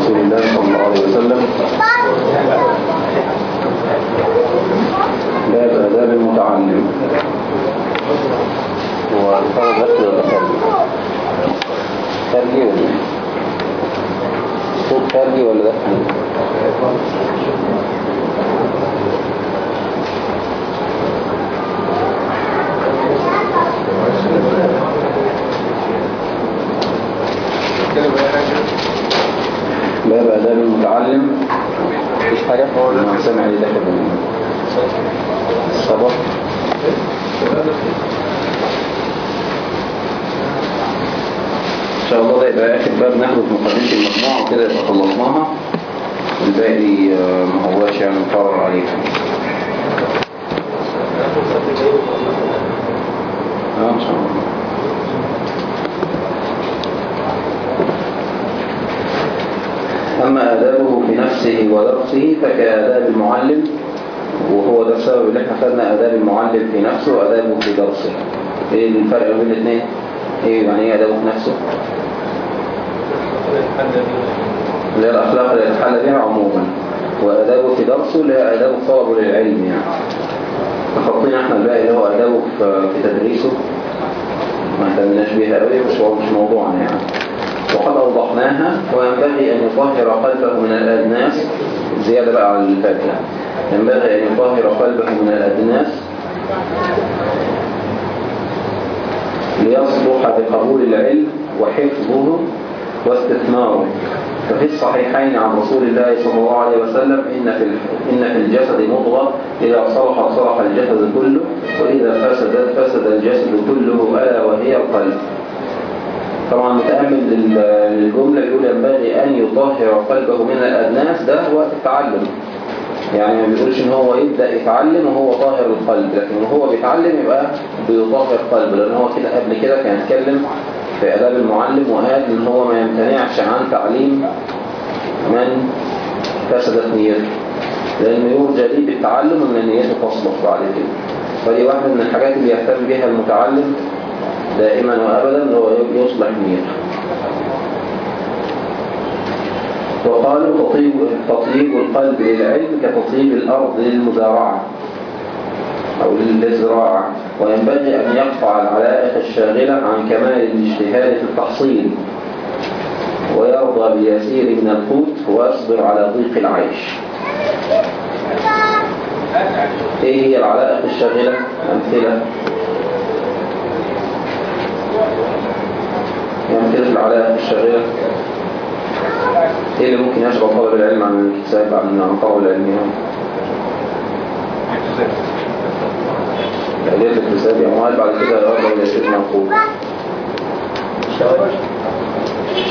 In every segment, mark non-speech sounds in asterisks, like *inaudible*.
رسول الله صلى الله عليه وسلم باب آداب المتعلم هو الفرد داخلي ولا خارجي؟ خارجي ولا؟ صوت خارجي ولا داخلي؟ باب آداب المتعلم. مفيش حاجة أنا سامع لي داخل الصباح إن شاء الله ده يبقى آخر باب. ناخد مقدمة المجموعة وكده يبقى خلصناها. الباقي آه، ما هواش يعني مقرر عليه. آه إن شاء الله. أما آدابه في نفسه ودرسه فكآداب المعلم وهو ده السبب اللي إحنا خدنا آداب المعلم في نفسه وآدابه في درسه. إيه الفرق بين الاثنين؟ إيه يعني إيه آدابه في نفسه؟ اللي هي الأخلاق اللي يتحلى بها عموما. وآدابه في درسه اللي هي آداب طلبه للعلم يعني. فحطينا إحنا الباقي اللي هو آدابه في تدريسه. ما اهتمناش بيها قوي مش هو مش موضوعنا يعني. وقد أوضحناها وينبغي أن يطهر قلبه من الأدناس. زيادة بقى على الفاتحة ينبغي أن يطهر قلبه من الأدناس. ليصلح بقبول العلم وحفظه واستثماره. ففي الصحيحين عن رسول الله صلى الله عليه وسلم إن في إن في الجسد مضغة إذا صلح صلح الجسد كله وإذا فسد فسد الجسد كله ألا وهي القلب. طبعا متأمل لل- للجملة يقول ينبغي أن يطهر قلبه من الأدناس. ده وقت التعلم. يعني ما بيقولش إن هو يبدأ يتعلم وهو طاهر القلب لكن وهو بيتعلم يبقى بيطهر قلبه. لأن هو كده قبل كده كان اتكلم في آداب المعلم وقال إن هو ما يمتنعش عن تعليم من فسدت نيته لأن يرجى ليه بالتعلم ان نيته تصلح بعد كده فدي واحدة من الحاجات اللي يهتم بها المتعلم. دائما وأبدا هو يصلح نيته. وقالوا تطيب, تطيب القلب للعلم كتطيب الأرض للمزارعة أو للزراعة. وينبغي أن يقطع العلائق الشاغلة عن كمال الاجتهاد في التحصيل. ويرضى باليسير من القوت ويصبر على ضيق العيش. إيه هي العلائق الشاغلة؟ أمثلة. أمثلة العلائق الشاغلة إيه اللي ممكن يشغل طالب العلم عن الكتاب عن طلب العلم يعني؟ تأليف الكتاب يعني وقال بعد كده يرضى باليسير من القوت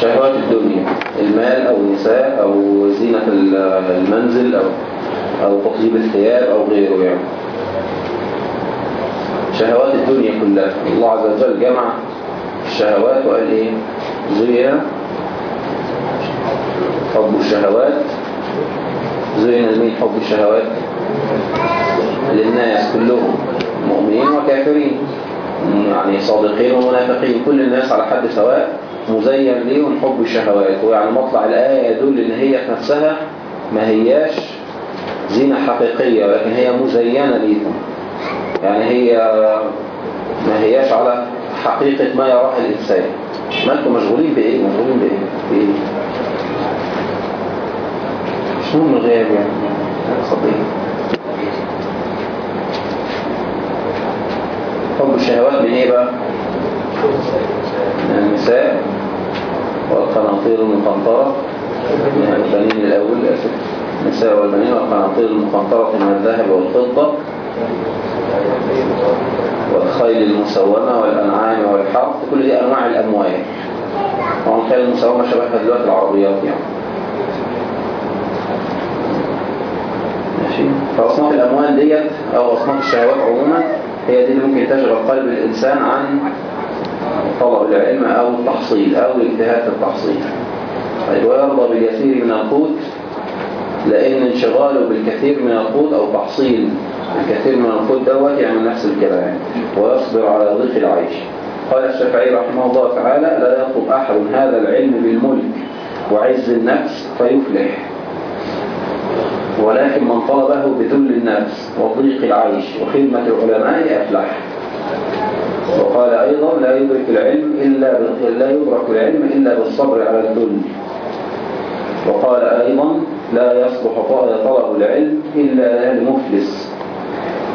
شهوات الدنيا المال أو النساء أو زينة المنزل أو أو تطيب الثياب أو غيره يعني. شهوات الدنيا كلها. الله عز وجل جمع الشهوات وقال إيه زين حب الشهوات. زين لمين حب الشهوات للناس كلهم مؤمنين وكافرين. يعني صادقين ومنافقين. كل الناس على حد سواء مزين ليهم حب الشهوات. ويعني مطلع الآية يدل إن هي في نفسها ما هياش زينة حقيقية ولكن هي مزينة ليهم. يعني هي ما هياش على حقيقة ما يراه الإنسان. ما أنتم مشغولين بإيه؟ مشغولين بإيه؟ بإيه؟ مش مهم الغياب يعني صديق. حب الشهوات من إيه بقى؟ من النساء والقناطير المقنطرة. من البنين الأول النساء والبنين والقناطير المقنطرة من الذهب والفضة. والخيل المسومة والأنعام والحرث كل دي أنواع الأموال. طبعا الخيل المسومة شبهها دلوقتي العربيات يعني. ماشي. فأصناف الأموال ديت أو أصناف الشهوات عموما هي دي اللي ممكن تشغل قلب الإنسان عن طلب العلم أو التحصيل أو الاجتهاد في التحصيل. طيب ويرضى باليسير من القوت لأن انشغاله بالكثير من القوت أو تحصيل الكثير من القوت دوت يعمل نفس الكلام. ويصبر على ضيق العيش. قال الشافعي رحمه الله تعالى لا يطلب أحد هذا العلم بالملك وعز النفس فيفلح. ولكن من طلبه بذل النفس وضيق العيش وخدمة العلماء أفلح وقال أيضا لا يدرك العلم إلا لا يدرك العلم إلا بالصبر على الذل. وقال أيضا لا يصلح طلب العلم إلا لمفلس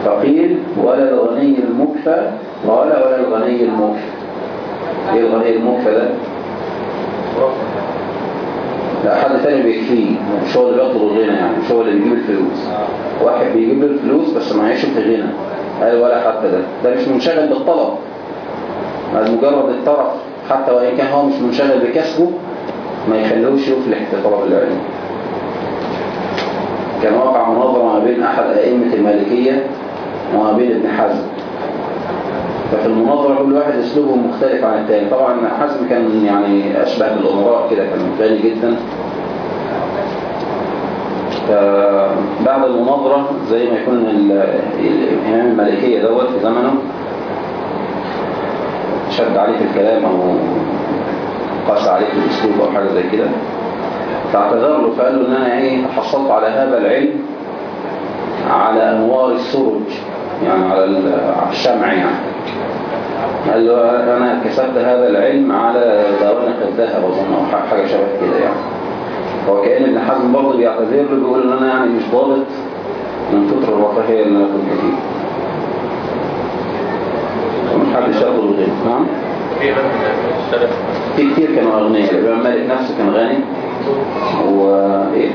فقيل ولا الغني المكفى قال ولا الغني المكفى. إيه الغني المكفى ده؟ لا حد تاني بيكفيه. مش هو اللي بيطلب الغنى يعني مش هو اللي بيجيب الفلوس. واحد بيجيب الفلوس بس ما يعيش في غنى قال ولا حتى ده. ده مش منشغل بالطلب. مجرد الطرف حتى وإن كان هو مش منشغل بكسبه ما يخلوش يفلح في طلب العلم كان وقع مناظرة ما بين أحد أئمة المالكية وما بين ابن حزم. ففي المناظرة كل واحد أسلوبه مختلف عن الثاني. طبعا حزم كان يعني أشبه بالأمراء كده كان غني جدا. فبعد المناظرة زي ما يكون ال- الإمام المالكية دوت في زمنه شد عليه في الكلام أو قاس عليه في الأسلوب أو حاجة زي كده. فاعتذر له فقال له إن أنا إيه حصلت على هذا العلم على أنوار السرج يعني على ال- على الشمع يعني. قال له أنا كسبت هذا العلم على دوانق الذهب أظن أو حاجة شبه كده يعني. هو كأن ابن حزم برضه بيعتذر له بيقول إن أنا يعني مش ضابط من كتر الرفاهية اللي أنا كنت فيه. ومش حد الغيب نعم؟ في كتير كانوا أغنياء الإمام مالك نفسه كان غني. وإيه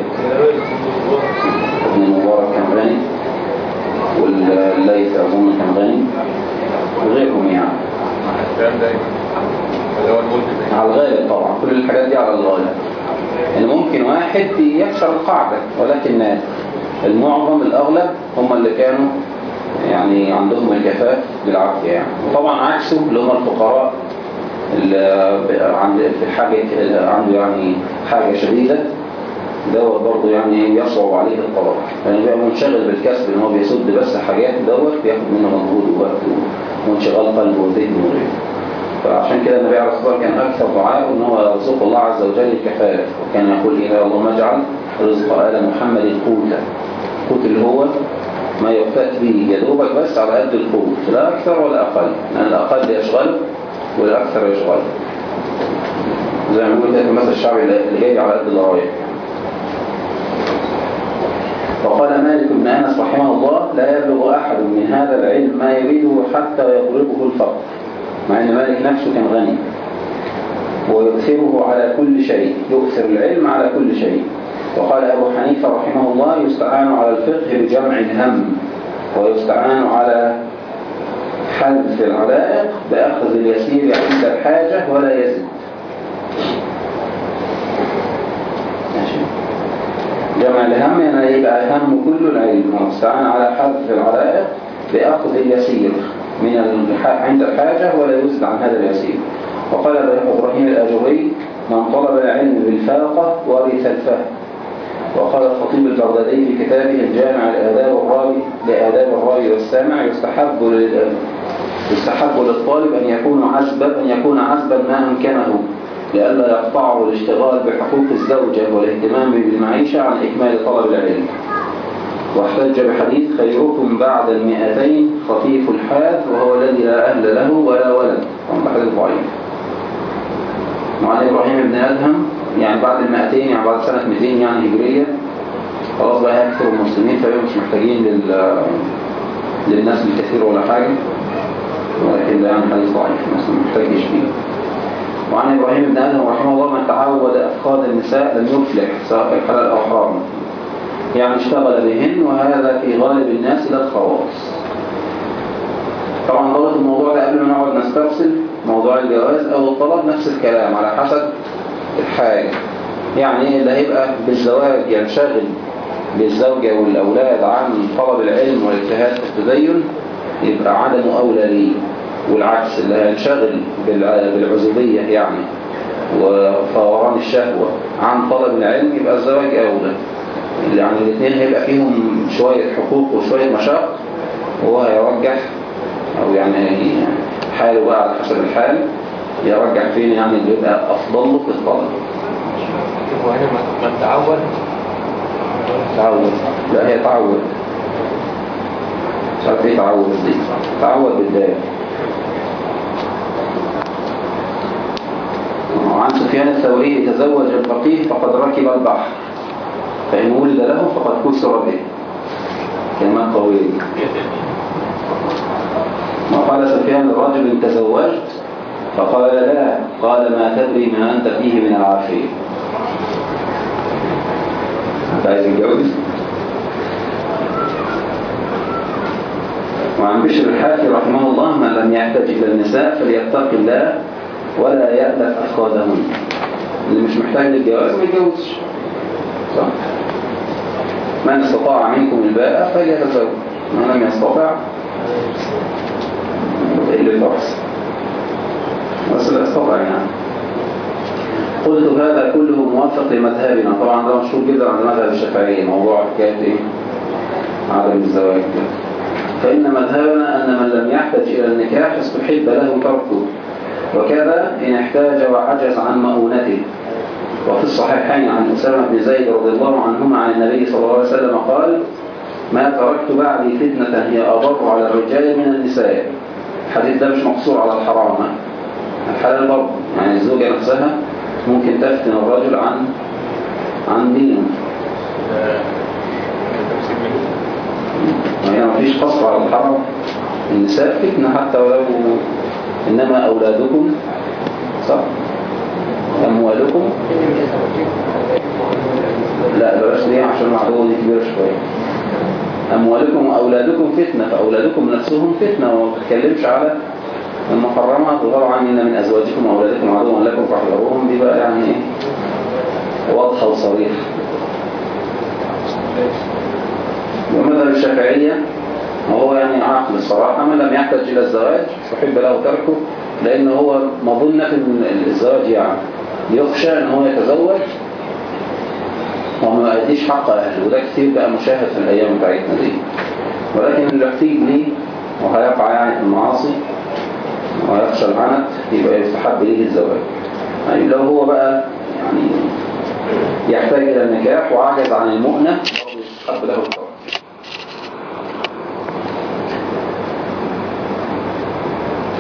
ابن المبارك غني والليث أظن غني وغيرهم يعني. على الغالب طبعا. كل الحاجات دي على الغالب. يعني ممكن واحد يكسر القاعدة ولكن المعظم الأغلب هم اللي كانوا يعني عندهم الكفاف بالعافية يعني. وطبعا عكسه اللي هم الفقراء اللي عند في حاجة عنده يعني حاجة شديدة. دوت برضه يعني يصعب عليه الطلب يعني بيبقى منشغل بالكسب إن هو بيسد بس حاجات دوت بياخد منه مجهود ووقت وانشغال قلبه وذهنه وغيره فعشان كده النبي عليه الصلاة والسلام كان أكثر دعاء إن هو يرزق الله عز وجل الكفاف وكان يقول إيه؟ اللهم اجعل رزق آل محمد قوتا قوت اللي هو ما يفتات به يا دوبك بس على قد القوت. لا أكثر ولا أقل. لأن الأقل يشغله والأكثر يشغله زي ما بيقول المثل الشعبي اللي جاي على قد الرايح وقال مالك بن أنس رحمه الله لا يبلغ أحد من هذا العلم ما يريده حتى يطلبه الفقر. مع أن مالك نفسه كان غني. ويؤثره على كل شيء يؤثر العلم على كل شيء. وقال أبو حنيفة رحمه الله يستعان على الفقه بجمع الهم ويستعان على حذف العلائق بأخذ اليسير عند الحاجة ولا يزد جمع الهم يعني يبقى هم كل العلم واستعان على حذف العلائق بأخذ اليسير من. عند الحاجة ولا يزد عن هذا اليسير. وقال إبراهيم الأجري من طلب العلم بالفاقة ورث الفهم. وقال الخطيب البغدادي في كتابه الجامع لآداب الراوي لآداب الراوي والسامع يستحب لل... يستحب للطالب أن يكون عزبا أن يكون عزبا ما أمكنه. لئلا يقطعه الاشتغال بحقوق الزوجة والاهتمام بالمعيشة عن إكمال طلب العلم. واحتج بحديث خيركم بعد المئتين خفيف الحاذ وهو الذي لا أهل له ولا ولد. طبعا حديث ضعيف. وعن إبراهيم بن أدهم يعني بعد المئتين يعني بعد سنة 200 يعني هجرية. خلاص بقى يكثر المسلمين فهم مش محتاجين لل للناس الكثير ولا حاجة. ولكن ده يعني حديث ضعيف الناس ما محتاجش فيه. وعن إبراهيم بن آدم رحمه الله من تعود أفقاد النساء لم يفلح سواء حلال أو حرام. يعني اشتغل بهن وهذا في غالب الناس لا الخواص. طبعا ضغط الموضوع ده قبل ما نقعد نسترسل موضوع الجواز أو الطلب نفس الكلام على حسب الحاجة. يعني اللي هيبقى بالزواج ينشغل بالزوجة والأولاد عن طلب العلم والاجتهاد في التدين؟ يبقى عدمه أولى ليه؟ والعكس اللي هينشغل بالع- بالعزوبية يعني. وفوران الشهوة. عن طلب العلم يبقى الزواج أولى. يعني الاثنين هيبقى فيهم شوية حقوق وشوية مشاق وهو هيرجح أو يعني حاله بقى على حسب الحال يرجح فين يعني اللي يبقى أفضل له في الطلب. هو هنا ما- تعود. تعود لا هي تعود. مش إيه تعود دي. تعود بالدال. وعن سفيان الثوري تزوج الفقيه فقد ركب البحر. فإن ولد له فقد كسر به. كلمات طويلة. وقال سفيان؟ لرجل تزوجت فقال لا. قال ما تدري ما أنت فيه من العافية. أنت عايز تتجوز؟ وعن بشر الحافي رحمه الله من لم يحتاج إلى النساء فليتق الله ولا يألف أفقادهن. اللي مش محتاج للجواز ما يتجوزش. صح. من استطاع منكم الباء فليتزوج. من لم يستطع اللي الفرس بس لا يستطع يعني. قلت هذا كله موافق لمذهبنا. طبعا ده مشهور جدا عند مذهب الشافعية. موضوع حكاية إيه؟ عدم الزواج ده. فإن مذهبنا أن من لم يحتج إلى النكاح استحب له تركه. وكذا إن احتاج وعجز عن مؤونته. وفي الصحيحين عن أسامة بن زيد رضي الله عنهما عن النبي صلى الله عليه وسلم قال ما تركت بعدي فتنة هي أضر على الرجال من النساء. الحديث ده مش مقصور على الحرام. الحلال برضه. يعني الزوجة نفسها ممكن تفتن الرجل عن عن دينه. يعني مفيش قصر على الحرام النساء فتنة حتى ولو إنما أولادكم صح؟ أموالكم. لا بلاش دي عشان المعلومة دي كبيرة شوية. أموالكم وأولادكم فتنة فأولادكم نفسهم فتنة وما بتتكلمش على المحرمات وطبعا إن من أزواجكم وأولادكم عدوا لكم فاحذروهم. دي بقى يعني إيه؟ واضحة وصريحة. ومذهب الشافعية وهو يعني عاقل الصراحة من لم يحتج إلى الزواج فحب له تركه لأن هو مظنة الزواج يعني يخشى أن هو يتزوج وما يأديش حق أهله. وده كتير بقى مشاهد في الأيام بتاعتنا دي. ولكن اللي يحتاج ليه وهيقع يعني المعاصي ويخشى العنت يبقى يستحب ليه الزواج. يعني لو هو بقى يعني يحتاج إلى النكاح وعجز عن المؤنة يستحب له الترك.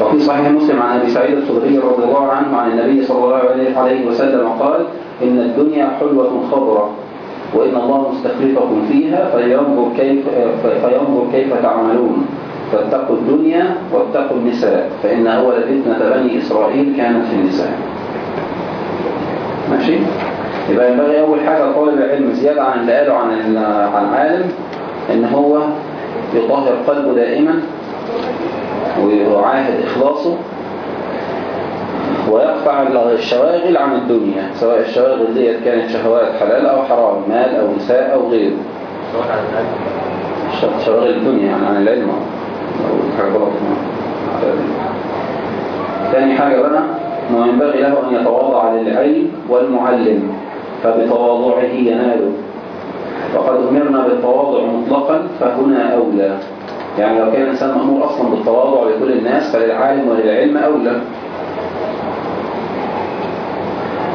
وفي صحيح مسلم عن أبي سعيد الخدري رضي الله عنه عن النبي صلى الله عليه وسلم قال إن الدنيا حلوة خضرة وإن الله مستخلفكم فيها فينظر كيف, فينظر كيف تعملون. فاتقوا الدنيا واتقوا النساء فإن أول فتنة بني إسرائيل كانت في النساء. ماشي؟ يبقى ينبغي أول حاجة طالب العلم زيادة عن اللي قاله عن عن العالم إن هو يطهر قلبه دائما. ويعاهد إخلاصه ويقطع الشواغل عن الدنيا سواء الشواغل ديت كانت شهوات حلال أو حرام مال أو نساء أو غيره. شواغل الدنيا يعني عن العلم. أو العلم. ثاني حاجة بقى أنه ينبغي له أن يتواضع للعلم والمعلم فبتواضعه يناله. وقد أمرنا بالتواضع مطلقا فهنا أولى. يعني لو كان الإنسان مأمور أصلا بالتواضع لكل الناس فللعالم وللعلم أولى.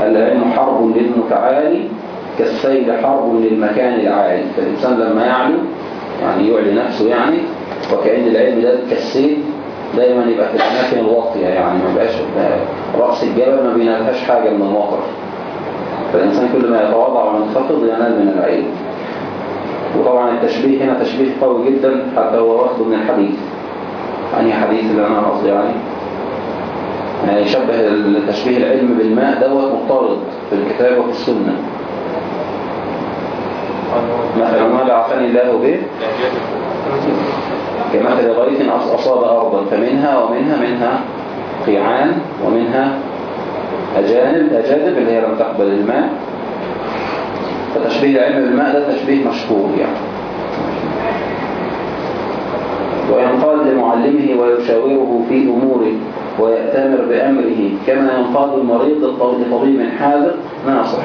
العلم حرب للمتعالي كالسيل حرب للمكان العالي. فالإنسان لما يعلو يعني يعلي نفسه يعني وكأن العلم ده كالسيل دايما يبقى في الأماكن الواطية يعني ما بقاش رأس الجبل ما بينالهاش حاجة من المطر. فالإنسان كل ما يتواضع وينخفض ينال من العلم. وطبعا التشبيه هنا تشبيه قوي جدا حتى هو واخده من الحديث. أنهي حديث اللي أنا قصدي عليه؟ يعني يشبه التشبيه العلم بالماء دوت مضطرد في الكتاب وفي السنة. مثل ما بعثني الله به. كمثل أص- أصاب أرضا فمنها ومنها منها قيعان ومنها أجانب أجادب اللي هي لم تقبل الماء. فتشبيه العلم بالماء ده تشبيه مشهور يعني. وينقاد لمعلمه ويشاوره في أموره ويأتمر بأمره كما ينقاد المريض لطبيب حاذق ناصح.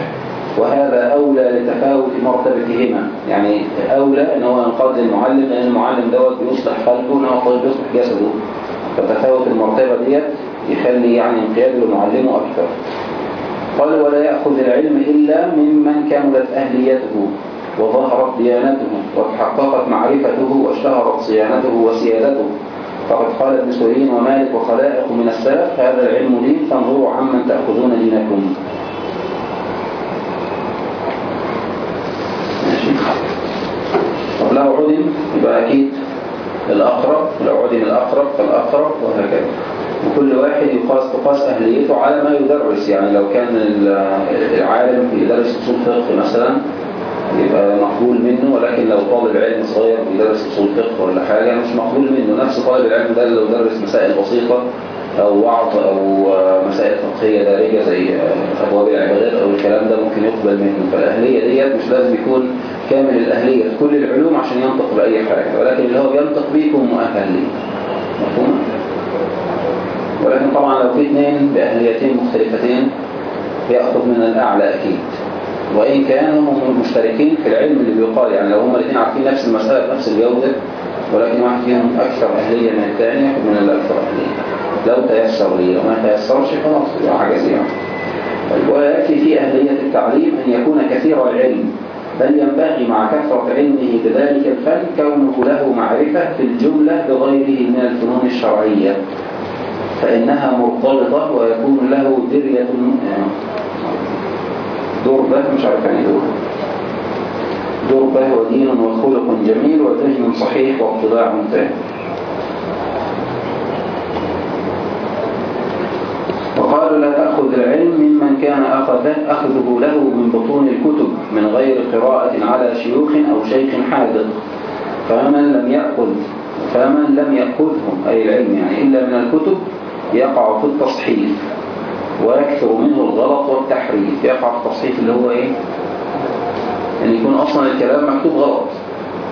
وهذا أولى لتفاوت مرتبتهما. يعني أولى أن هو ينقاد للمعلم لأن المعلم دوت بيصلح قلبه وأنه الطبيب بيصلح جسده. فتفاوت المرتبة ديت يخلي يعني انقياده لمعلمه أكثر. قال ولا يأخذ العلم إلا ممن كملت أهليته وظهرت ديانته وتحققت معرفته واشتهرت صيانته وسيادته. فقد قال ابن سيرين ومالك وخلائق من السلف هذا العلم دين فانظروا عمن تأخذون دينكم. ماشي. طب لو عدم يبقى أكيد الأقرب لو عدم الأقرب فالأقرب وهكذا. وكل واحد يقاس تقاس أهليته على ما يدرس. يعني لو كان العالم بيدرس أصول فقه مثلا يبقى مقبول منه ولكن لو طالب علم صغير بيدرس أصول فقه ولا حاجة مش مقبول منه. نفس طالب العلم ده لو درس مسائل بسيطة أو وعظ أو مسائل فقهية دارجة زي أبواب العبادات أو الكلام ده ممكن يقبل منه. فالأهلية ديت مش لازم يكون كامل الأهلية في كل العلوم عشان ينطق بأي حاجة. ولكن اللي هو بينطق بيه يكون مؤهل ليه مفهوم؟ ولكن طبعا لو في اثنين بأهليتين مختلفتين يأخذ من الأعلى أكيد. وإن كانوا مشتركين في العلم اللي بيقال يعني لو هم الاثنين عارفين نفس المسألة بنفس الجودة ولكن واحد فيهم أكثر أهلية من الثاني يأخذ من الأكثر أهلية. لو تيسر لي لو ما تيسرش خلاص يبقى حاجة زي طيب ويأتي في أهلية التعليم أن يكون كثير العلم بل ينبغي مع كثرة علمه بذلك الفن كونه له معرفة في الجملة بغيره من الفنون الشرعية. فإنها مرتبطة ويكون له درية دربة مش عارف يعني دربة دربة ودين وخلق جميل وذهن صحيح واطلاع تام وقالوا لا تأخذ العلم ممن كان أخذه, أخذه له من بطون الكتب من غير قراءة على شيوخ أو شيخ حاذق فمن لم يأخذ فمن لم يأخذهم أي العلم يعني إلا من الكتب يقع في التصحيف ويكثر منه الغلط والتحريف. يقع في التصحيف اللي هو إيه؟ ان يكون أصلا الكلام مكتوب غلط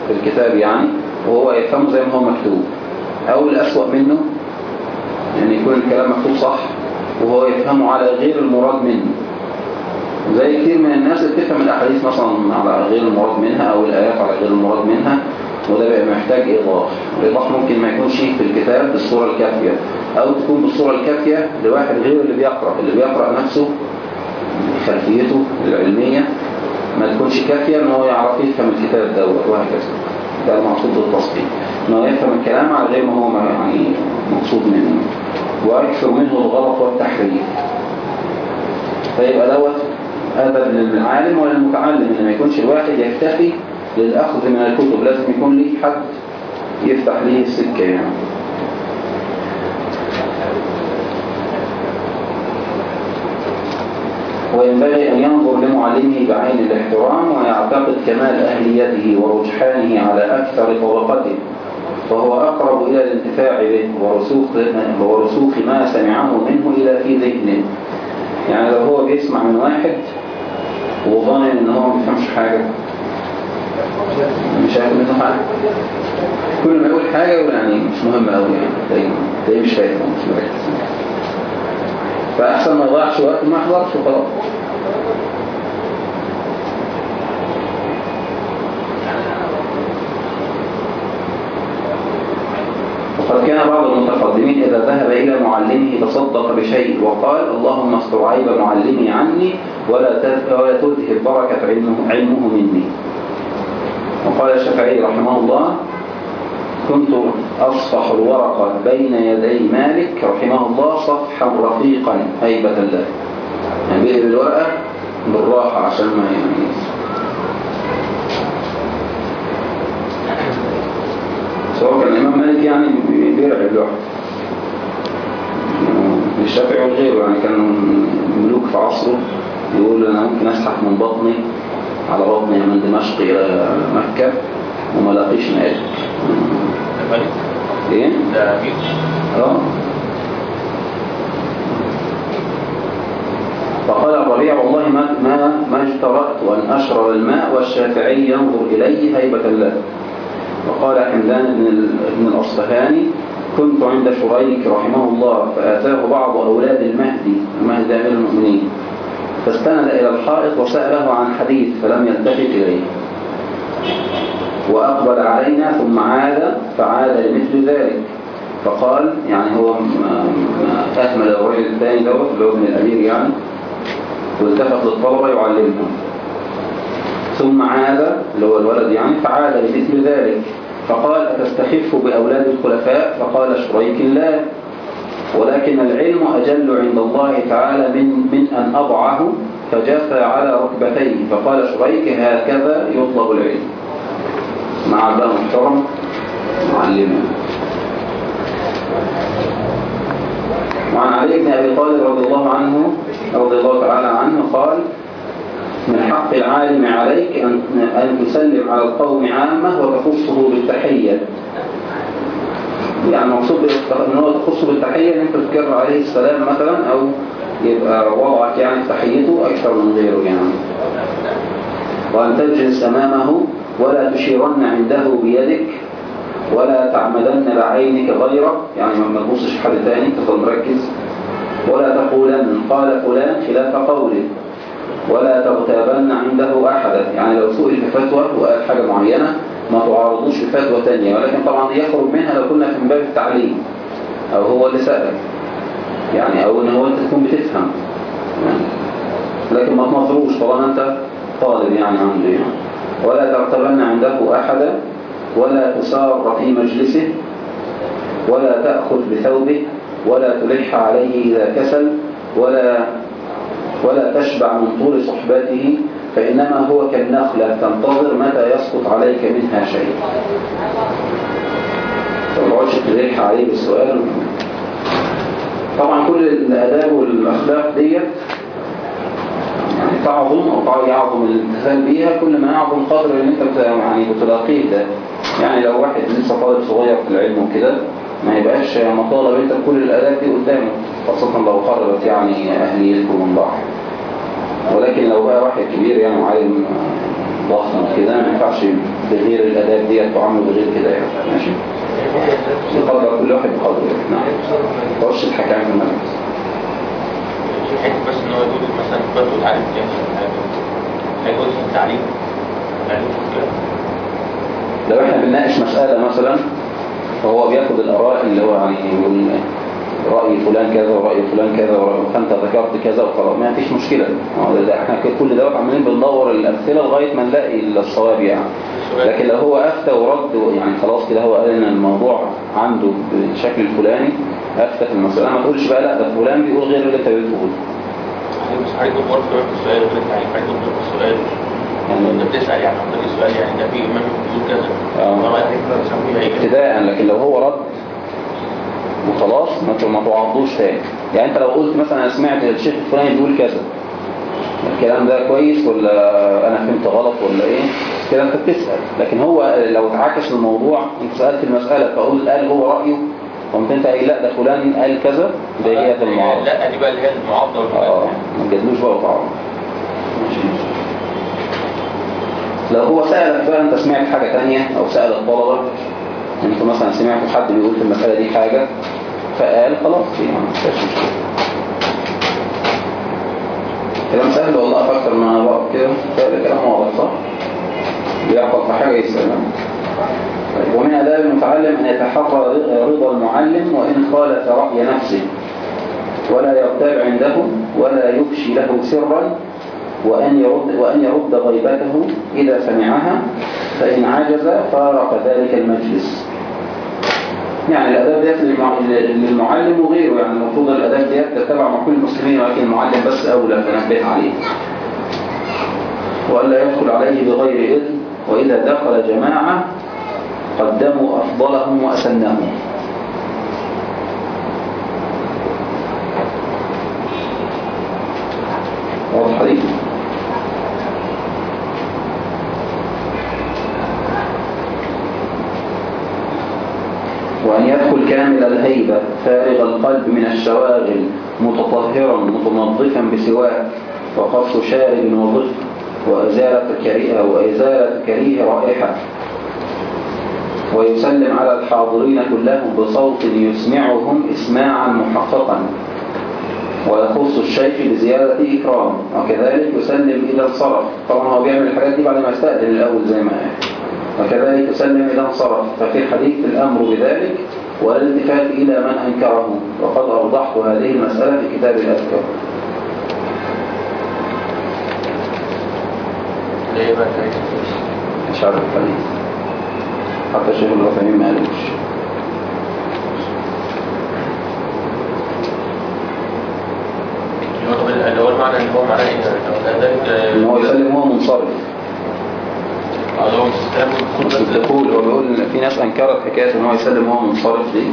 في الكتاب يعني وهو يفهمه زي ما هو مكتوب. أو الأسوأ منه ان يكون الكلام مكتوب صح وهو يفهمه على غير المراد منه. زي كتير من الناس اللي بتفهم الأحاديث مثلا على غير المراد منها أو الآيات على غير المراد منها وده بيبقى محتاج ايضاح الايضاح ممكن ما يكونش في الكتاب بالصورة الكافية أو تكون بالصورة الكافية لواحد غير اللي بيقرأ. اللي بيقرأ نفسه خلفيته العلمية ما تكونش كافية إن هو يعرف يفهم الكتاب دوت وهكذا. ده المقصود بالتصحيح. إن هو يفهم الكلام على غير ما هو يعني مقصود منه. ويكثر منه الغلط والتحريف. فيبقى دوت أدب للعالم وللمتعلم إن ما يكونش الواحد يكتفي للأخذ من الكتب لازم يكون ليه حد يفتح ليه السكة يعني. وينبغي أن ينظر لمعلمه بعين الاحترام ويعتقد كمال أهليته ورجحانه على أكثر طبقته وهو أقرب إلى الانتفاع به ورسوخ, ورسوخ ما سمعه منه إلى في ذهنه. يعني لو هو بيسمع من واحد وظن إن هو ما بيفهمش حاجة مش عارف منه حاجة. كل ما يقول حاجة يقول يعني مش مهم قوي يعني. تلاقيه مش فاهم مش مركز. فأحسن ما يضيعش وقت ما يحضرش وخلاص. وقد كان بعض المتقدمين إذا ذهب إلى معلمه تصدق بشيء وقال اللهم استر عيب معلمي عني ولا تذهب بركة علمه, علمه مني. وقال الشافعي رحمه الله كنت أصفح الورقة بين يدي مالك رحمه الله صفحا رفيقا هيبة الله يعني بيقلب الورقة بالراحة عشان ما يعني سواء كان الإمام مالك يعني بيرعب لوحده. الشافعي وغيره يعني كان ملوك في عصره يقول أنا ممكن أسحب من بطني. على بطني من دمشق إلى مكة وما لاقيش مالك إيه؟ ده؟ آه. فقال الربيع والله ما ما ما اجترأت أن أشرب الماء والشافعي ينظر إليه هيبة الله وقال حمدان بن ال- بن الأصفهاني كنت عند شريك رحمه الله فآتاه بعض أولاد المهدي المهدي أمير المؤمنين. فاستند إلى الحائط وسأله عن حديث فلم يلتفت إليه. وأقبل علينا ثم عاد فعاد لمثل ذلك. فقال يعني هو أهمل الرجل الثاني دوت اللي هو ابن الأمير يعني والتفت للطلبة يعلمهم ثم عاد اللي هو الولد يعني فعاد لمثل ذلك. فقال أتستخف بأولاد الخلفاء؟ فقال شريك لا ولكن العلم أجل عند الله تعالى من, من أن أضعه فجثى على ركبتيه. فقال شريك هكذا يطلب العلم. مع بقى محترم. معلمه وعن علي بن أبي طالب رضي الله عنه رضي الله تعالى عنه قال من حق العالم عليك أن, أن تسلم على القوم عامة وتخصه بالتحية. يعني مقصود إن هو تخصه بالتحية ان أنت تكرر عليه السلام مثلا أو يبقى وضعك يعني تحيته أكثر من غيره يعني. وأن تجلس أمامه ولا تشيرن عنده بيدك ولا تعمدن بعينك غيره يعني ما تبصش حد تاني تفضل مركز. ولا تقولن قال فلان خلاف قوله. ولا تغتابن عنده أحدا. يعني لو سئل في فتوى وقال حاجة معينة ما تعارضوش بفتوى تانية ولكن طبعا يخرج منها لو كنا في باب التعليم أو هو اللي سأل يعني أو إن هو أنت تكون بتفهم. يعني لكن ما تنظروش طالما أنت طالب يعني عنده يعني ولا تغتبن عنده أحدا ولا تسار في مجلسه ولا تأخذ بثوبه ولا تلح عليه إذا كسل ولا ولا تشبع من طول صحبته فإنما هو كالنخلة تنتظر متى يسقط عليك منها شيء. فالعوش تلح عليه بالسؤال. طبعا كل الأداب والأخلاق ديت يعني تعظم أو يعظم الامتثال بيها كل ما يعظم قدر اللي أنت يعني بتلاقيه ده. يعني لو واحد لسه طالب صغير في العلم وكده ما يبقاش مطالب أنت كل الآداب دي قدامه خاصة لو قربت يعني أهليتكم من بعض ولكن لو بقى واحد كبير يعني وعالم ضخم كده ما ينفعش بغير الآداب دي تعامله بغير كده يعني. ماشي؟ بقدر كل واحد بقدره. نعم. تخش الحكام في المجلس حتة بس إن هو يقول مثلا برضه تعليم جامد. هيقول في التعليم لو إحنا بنناقش مسألة مثلا فهو بياخد الآراء اللي هو يعني رأي فلان كذا ورأي فلان كذا ورأي فأنت ذكرت كذا وخلاص. ما فيش مشكلة. إحنا كل ده عمالين بندور الأمثلة لغاية ما نلاقي الصواب يعني. لكن لو هو أفتى ورد يعني خلاص كده هو قال إن الموضوع عنده بالشكل الفلاني أفتى في المسألة. ما تقولش بقى لا ده فلان بيقول غير اللي أنت بتقوله. بس حضرتك برضه في السؤال في السؤال يعني؟ أنت بتسأل يعني عن طريق السؤال يعني ده في إمام بيقول كذا. آه. ابتداء لكن لو هو رد وخلاص ما تعرضوش تاني. يعني انت لو قلت مثلا أنا سمعت الشيخ الفلاني بيقول كذا الكلام ده كويس ولا أنا فهمت غلط ولا إيه؟ كده أنت بتسأل. لكن هو لو اتعكس الموضوع أنت سألت المسألة فقول قال هو رأيه قمت أنت قايل لا ده فلان قال كذا ده هي في المعارضة. لا دي بقى اللي هي المعارضة آه ما تجادلوش بقى وتعارض. لو هو سألك بقى أنت سمعت حاجة تانية أو سأل الطلبة أنتوا مثلا سمعتوا حد بيقول في المسألة دي حاجة فقال خلاص يعني ما فيش مشكلة. كلام سهل والله أكتر من بعض كده. ده كلام واضح صح؟ في حاجة يسأل طيب ومن آداب المتعلم أن يتحرى رضا المعلم وإن خالف رأي نفسه ولا يغتاب عنده ولا يفشي له سرا وأن يرد, وأن يرد غيبته إذا سمعها فإن عجز فارق ذلك المجلس. يعني الأداب ديت للمع- للمعلم وغيره يعني المفروض الأداب ديت تتبع مع كل المسلمين ولكن المعلم بس أولى فنبه عليه. وألا يدخل عليه بغير إذن وإذا دخل جماعة قدموا أفضلهم وأسنهم واضح دي وأن يدخل كامل الهيبة فارغ القلب من الشواغل متطهرا متنظفا بسواك وقص شارب وظفر وإزالة كريهة وإزالة كريه رائحة. ويسلم على الحاضرين كلهم بصوت يسمعهم إسماعا محققا. ويخص الشيخ بزيادة إكرام وكذلك يسلم إذا انصرف طبعا هو بيعمل الحاجات دي بعد ما يستأذن الأول زي ما وكذلك يسلم إذا انصرف ففي الحديث الأمر بذلك والالتفات إلى من أنكره وقد أوضحت هذه المسألة في كتاب الأذكار. ليه بقى مش عارف حتى الشيخ الوثيمين ما قالوش اللي هو المعنى اللي هو معنى ان إيه؟ هو يسلم هو منصرف. لو مش الدخول هو بيقول إن في ناس أنكرت حكاية إن هو يسلم وهو منصرف دي.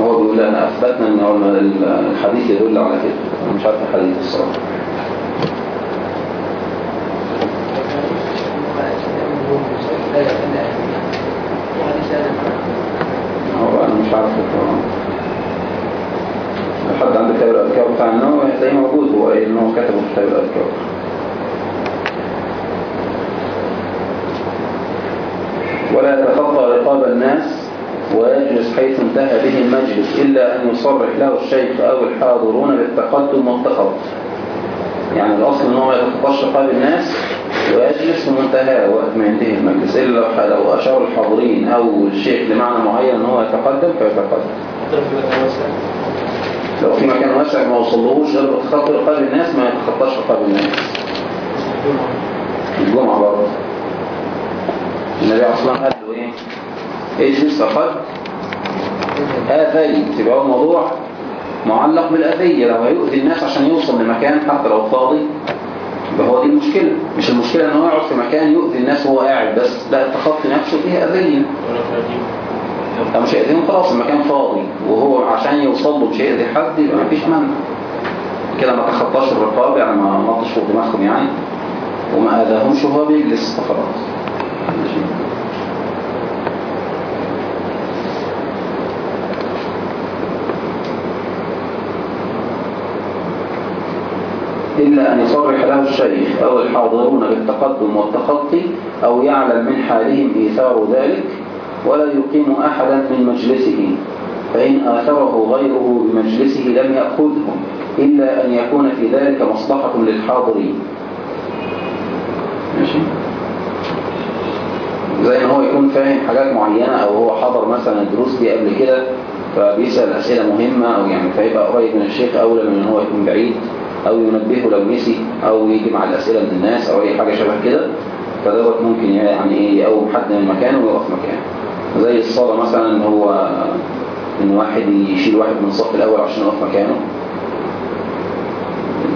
هو بيقول لا أثبتنا إن هو الحديث يدل على كده. أنا مش عارف الحديث الصراحة. هو أنا مش عارف. لو حد عنده كتاب الاذكار بتاع النووي هتلاقيه موجود. هو قايل إن هو كتبه في كتاب الاذكار ولا يتخطى رقاب الناس ويجلس حيث انتهى به المجلس إلا أن يصرح له الشيخ أو الحاضرون بالتقدم والتخطي يعني الأصل أنه ما يتخطاش رقاب الناس ويجلس في منتهى وقت ما ينتهي المجلس. إلا لو- أشار الحاضرين أو الشيخ لمعنى معين أنه يتقدم فيتقدم. لو في مكان واسع ما وصلهوش غير بتخطي رقاب الناس ما يتخطاش رقاب الناس. الجمعة برضه. النبي عليه الصلاة والسلام قال له إيه؟ اجلس فقد آذي تبقى هو الموضوع معلق بالأذية لو هيؤذي الناس عشان يوصل لمكان حتى لو فاضي يبقى هو دي المشكلة. مش المشكلة إن هو يقعد في مكان يؤذي الناس وهو قاعد بس. لا التخطي نفسه فيه أذية لو مش هيأذيهم خلاص المكان فاضي وهو عشان يوصل له مش هيأذي حد يبقى مفيش مانع كده ما تخطاش الرقاب يعني ما نطش فوق دماغهم يعني. وما أذاهمش وهو بيجلس فخلاص إلا أن يصرح له الشيخ أو الحاضرون بالتقدم والتخطي أو يعلم من حالهم إيثار ذلك ولا يقيم أحدا من مجلسه. فإن آثره غيره بمجلسه لم يأخذه إلا أن يكون في ذلك مصلحة للحاضرين. ماشي. زي ما هو يكون فاهم حاجات معينة أو هو حضر مثلا الدروس دي قبل كده فبيسأل أسئلة مهمة أو يعني فيبقى قريب من الشيخ أولى من إن هو يكون بعيد. أو ينبهه لو نسي أو يجي مع الأسئلة من الناس أو أي حاجة شبه كده فدوت ممكن يعني إيه يقوم حد من مكانه ويقف مكانه. زي الصلاة مثلا إن هو إن واحد يشيل واحد من الصف الأول عشان يقف مكانه.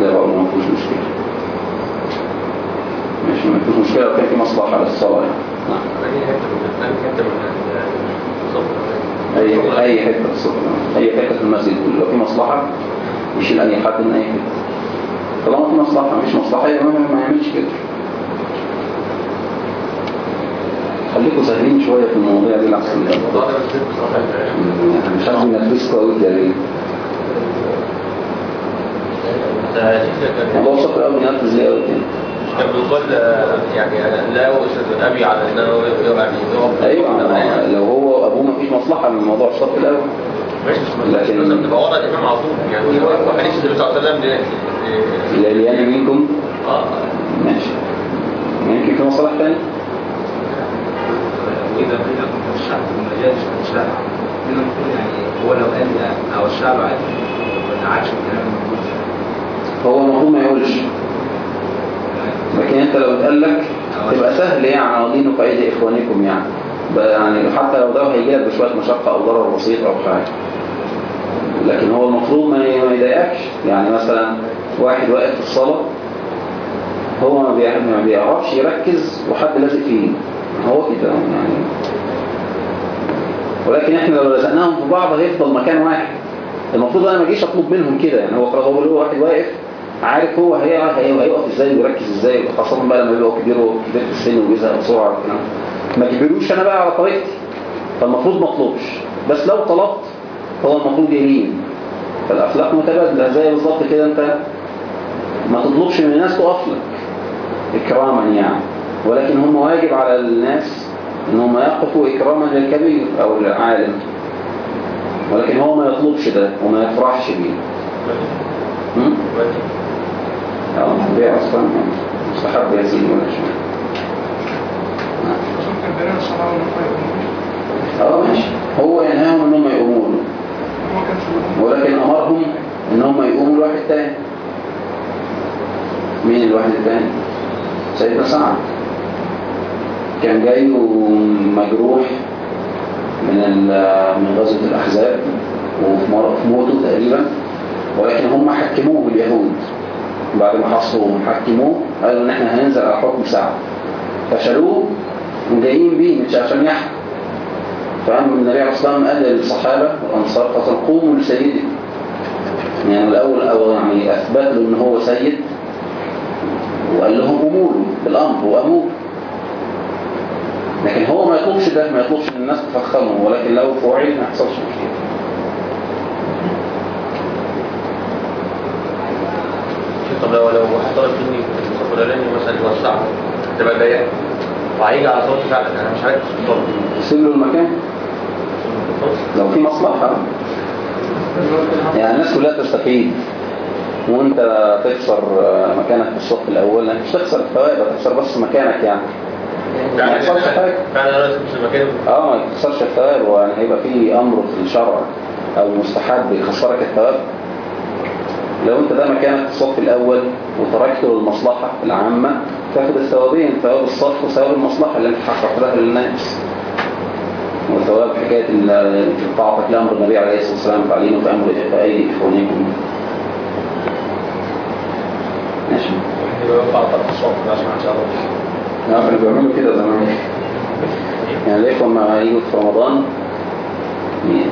ده برضه ما فيهوش مشكلة. ماشي ما فيهوش مشكلة لو كان في مصلحة على الصلاة يعني. نعم. أي أي حتة في الصف. أي حتة في المسجد. كله لو في مصلحة يشيل أي حد من أي حتة. طالما في مصلحه مش يبقى ما ما يعملش كده خليكم سهلين شوية في المواضيع دي لحسن يعني مش عارف ننفذكم قوي كده ليه موضوع الصف الأول بينفذ ليه قوي كده كان بيقول آه، يعني أنا لا أؤسس الأبي على أنه يعني أيوه لو هو ابوه ما فيش مصلحه من موضوع الصف الأول لكن- لكن بتبقى ورا الإمام على طول. يعني حديث النبي صلى الله عليه وسلم منكم. آه. ماشي. يمكن في مصالح تانية وإذا قيل الشعب المجال مش شرع هنا المفروض يعني هو لو قال لا أو الشعب عادي. ما عادش الكلام الموجود هو المفروض ما يقولش. لكن أنت لو اتقال لك تبقى سهل يعني ودينك ايدي إخوانكم يعني. يعني حتى لو ده هيجي لك بشوية مشقة أو ضرر بسيط أو حاجة. لكن هو المفروض ما يضايقكش. يعني مثلا واحد واقف في الصلاة هو ما بيع- ما بيعرفش يركز وحد لازق فيه. هو كده يعني. ولكن إحنا لو لزقناهم في بعض هيفضل مكان واحد. المفروض أنا ما أجيش أطلب منهم كده. يعني هو خلاص هو هو واحد واقف عارف هو هي هي- هيقف إزاي ويركز إزاي. خاصة بقى لما يبقى كبير وكبير في السن وبيزهق والكلام ما تجبروش أنا بقى على طريقتي. فالمفروض ما أطلبش. بس لو طلبت هو المفروض يلين فالأخلاق متبادلة. زي بالظبط كده أنت ما تطلبش من الناس تقف لك. إكراما يعني. ولكن هم واجب على الناس إن هم يقفوا إكراما للكبير أو للعالم. ولكن هو ما يطلبش ده وما يفرحش بيه. هم؟ آه البيع أصلا. مستحب يا سيدي ولا شيء كان بينا الصلاة والنفاق آه ماشي. هو ينهاهم إن هم يقوموا ولكن أمرهم إن هم يقوموا لواحد تاني مين الواحد التاني؟ سيدنا سعد. كان جاي مجروح من من غزوة الأحزاب وفي موته تقريبا. ولكن هم حكموه اليهود بعد ما حصروا حكموه قالوا إن إحنا هننزل على حكم سعد. فشالوه وجايين بيه مش عشان يحكم. فقام النبي عليه الصلاة والسلام قال للصحابة والأنصار قال قوموا لسيدكم يعني الأول أو يعني أثبت له إن هو سيد وقال لهم قوموا له بالأمر وأمور لكن هو ما يطلبش ده ما يطلبش من الناس تفخمه ولكن لو فعل ما يحصلش مشكلة. طب لو لو واحد طلب مني الفلاني مثلا يوسعها ضيقه وهيجي على صوت فعلا أنا مش عارف يسيب له المكان. لو في مصلحة. يعني الناس كلها تستفيد. وانت تخسر مكانك في الصف الأول. مش تخسر الثواب هتخسر بس مكانك يعني. ما يحصلش حاجة. فعلا آه ما يخسرش الثواب. ويعني هيبقى في أمر في الشرع أو مستحب يخسرك الثواب. لو انت ده مكانك في الصف الأول وتركته للمصلحة العامة تاخد الثوابين ثواب الصف وثواب المصلحة اللي أنت حققتها للناس. وثواب حكاية ال- طاعتك لأمر النبي عليه الصلاة والسلام تعليمه في أمر في أيدي إخوانكم ماشي. ان نعم كانوا بيعملوا كده زمان يعني الإخوة لما يجوا في رمضان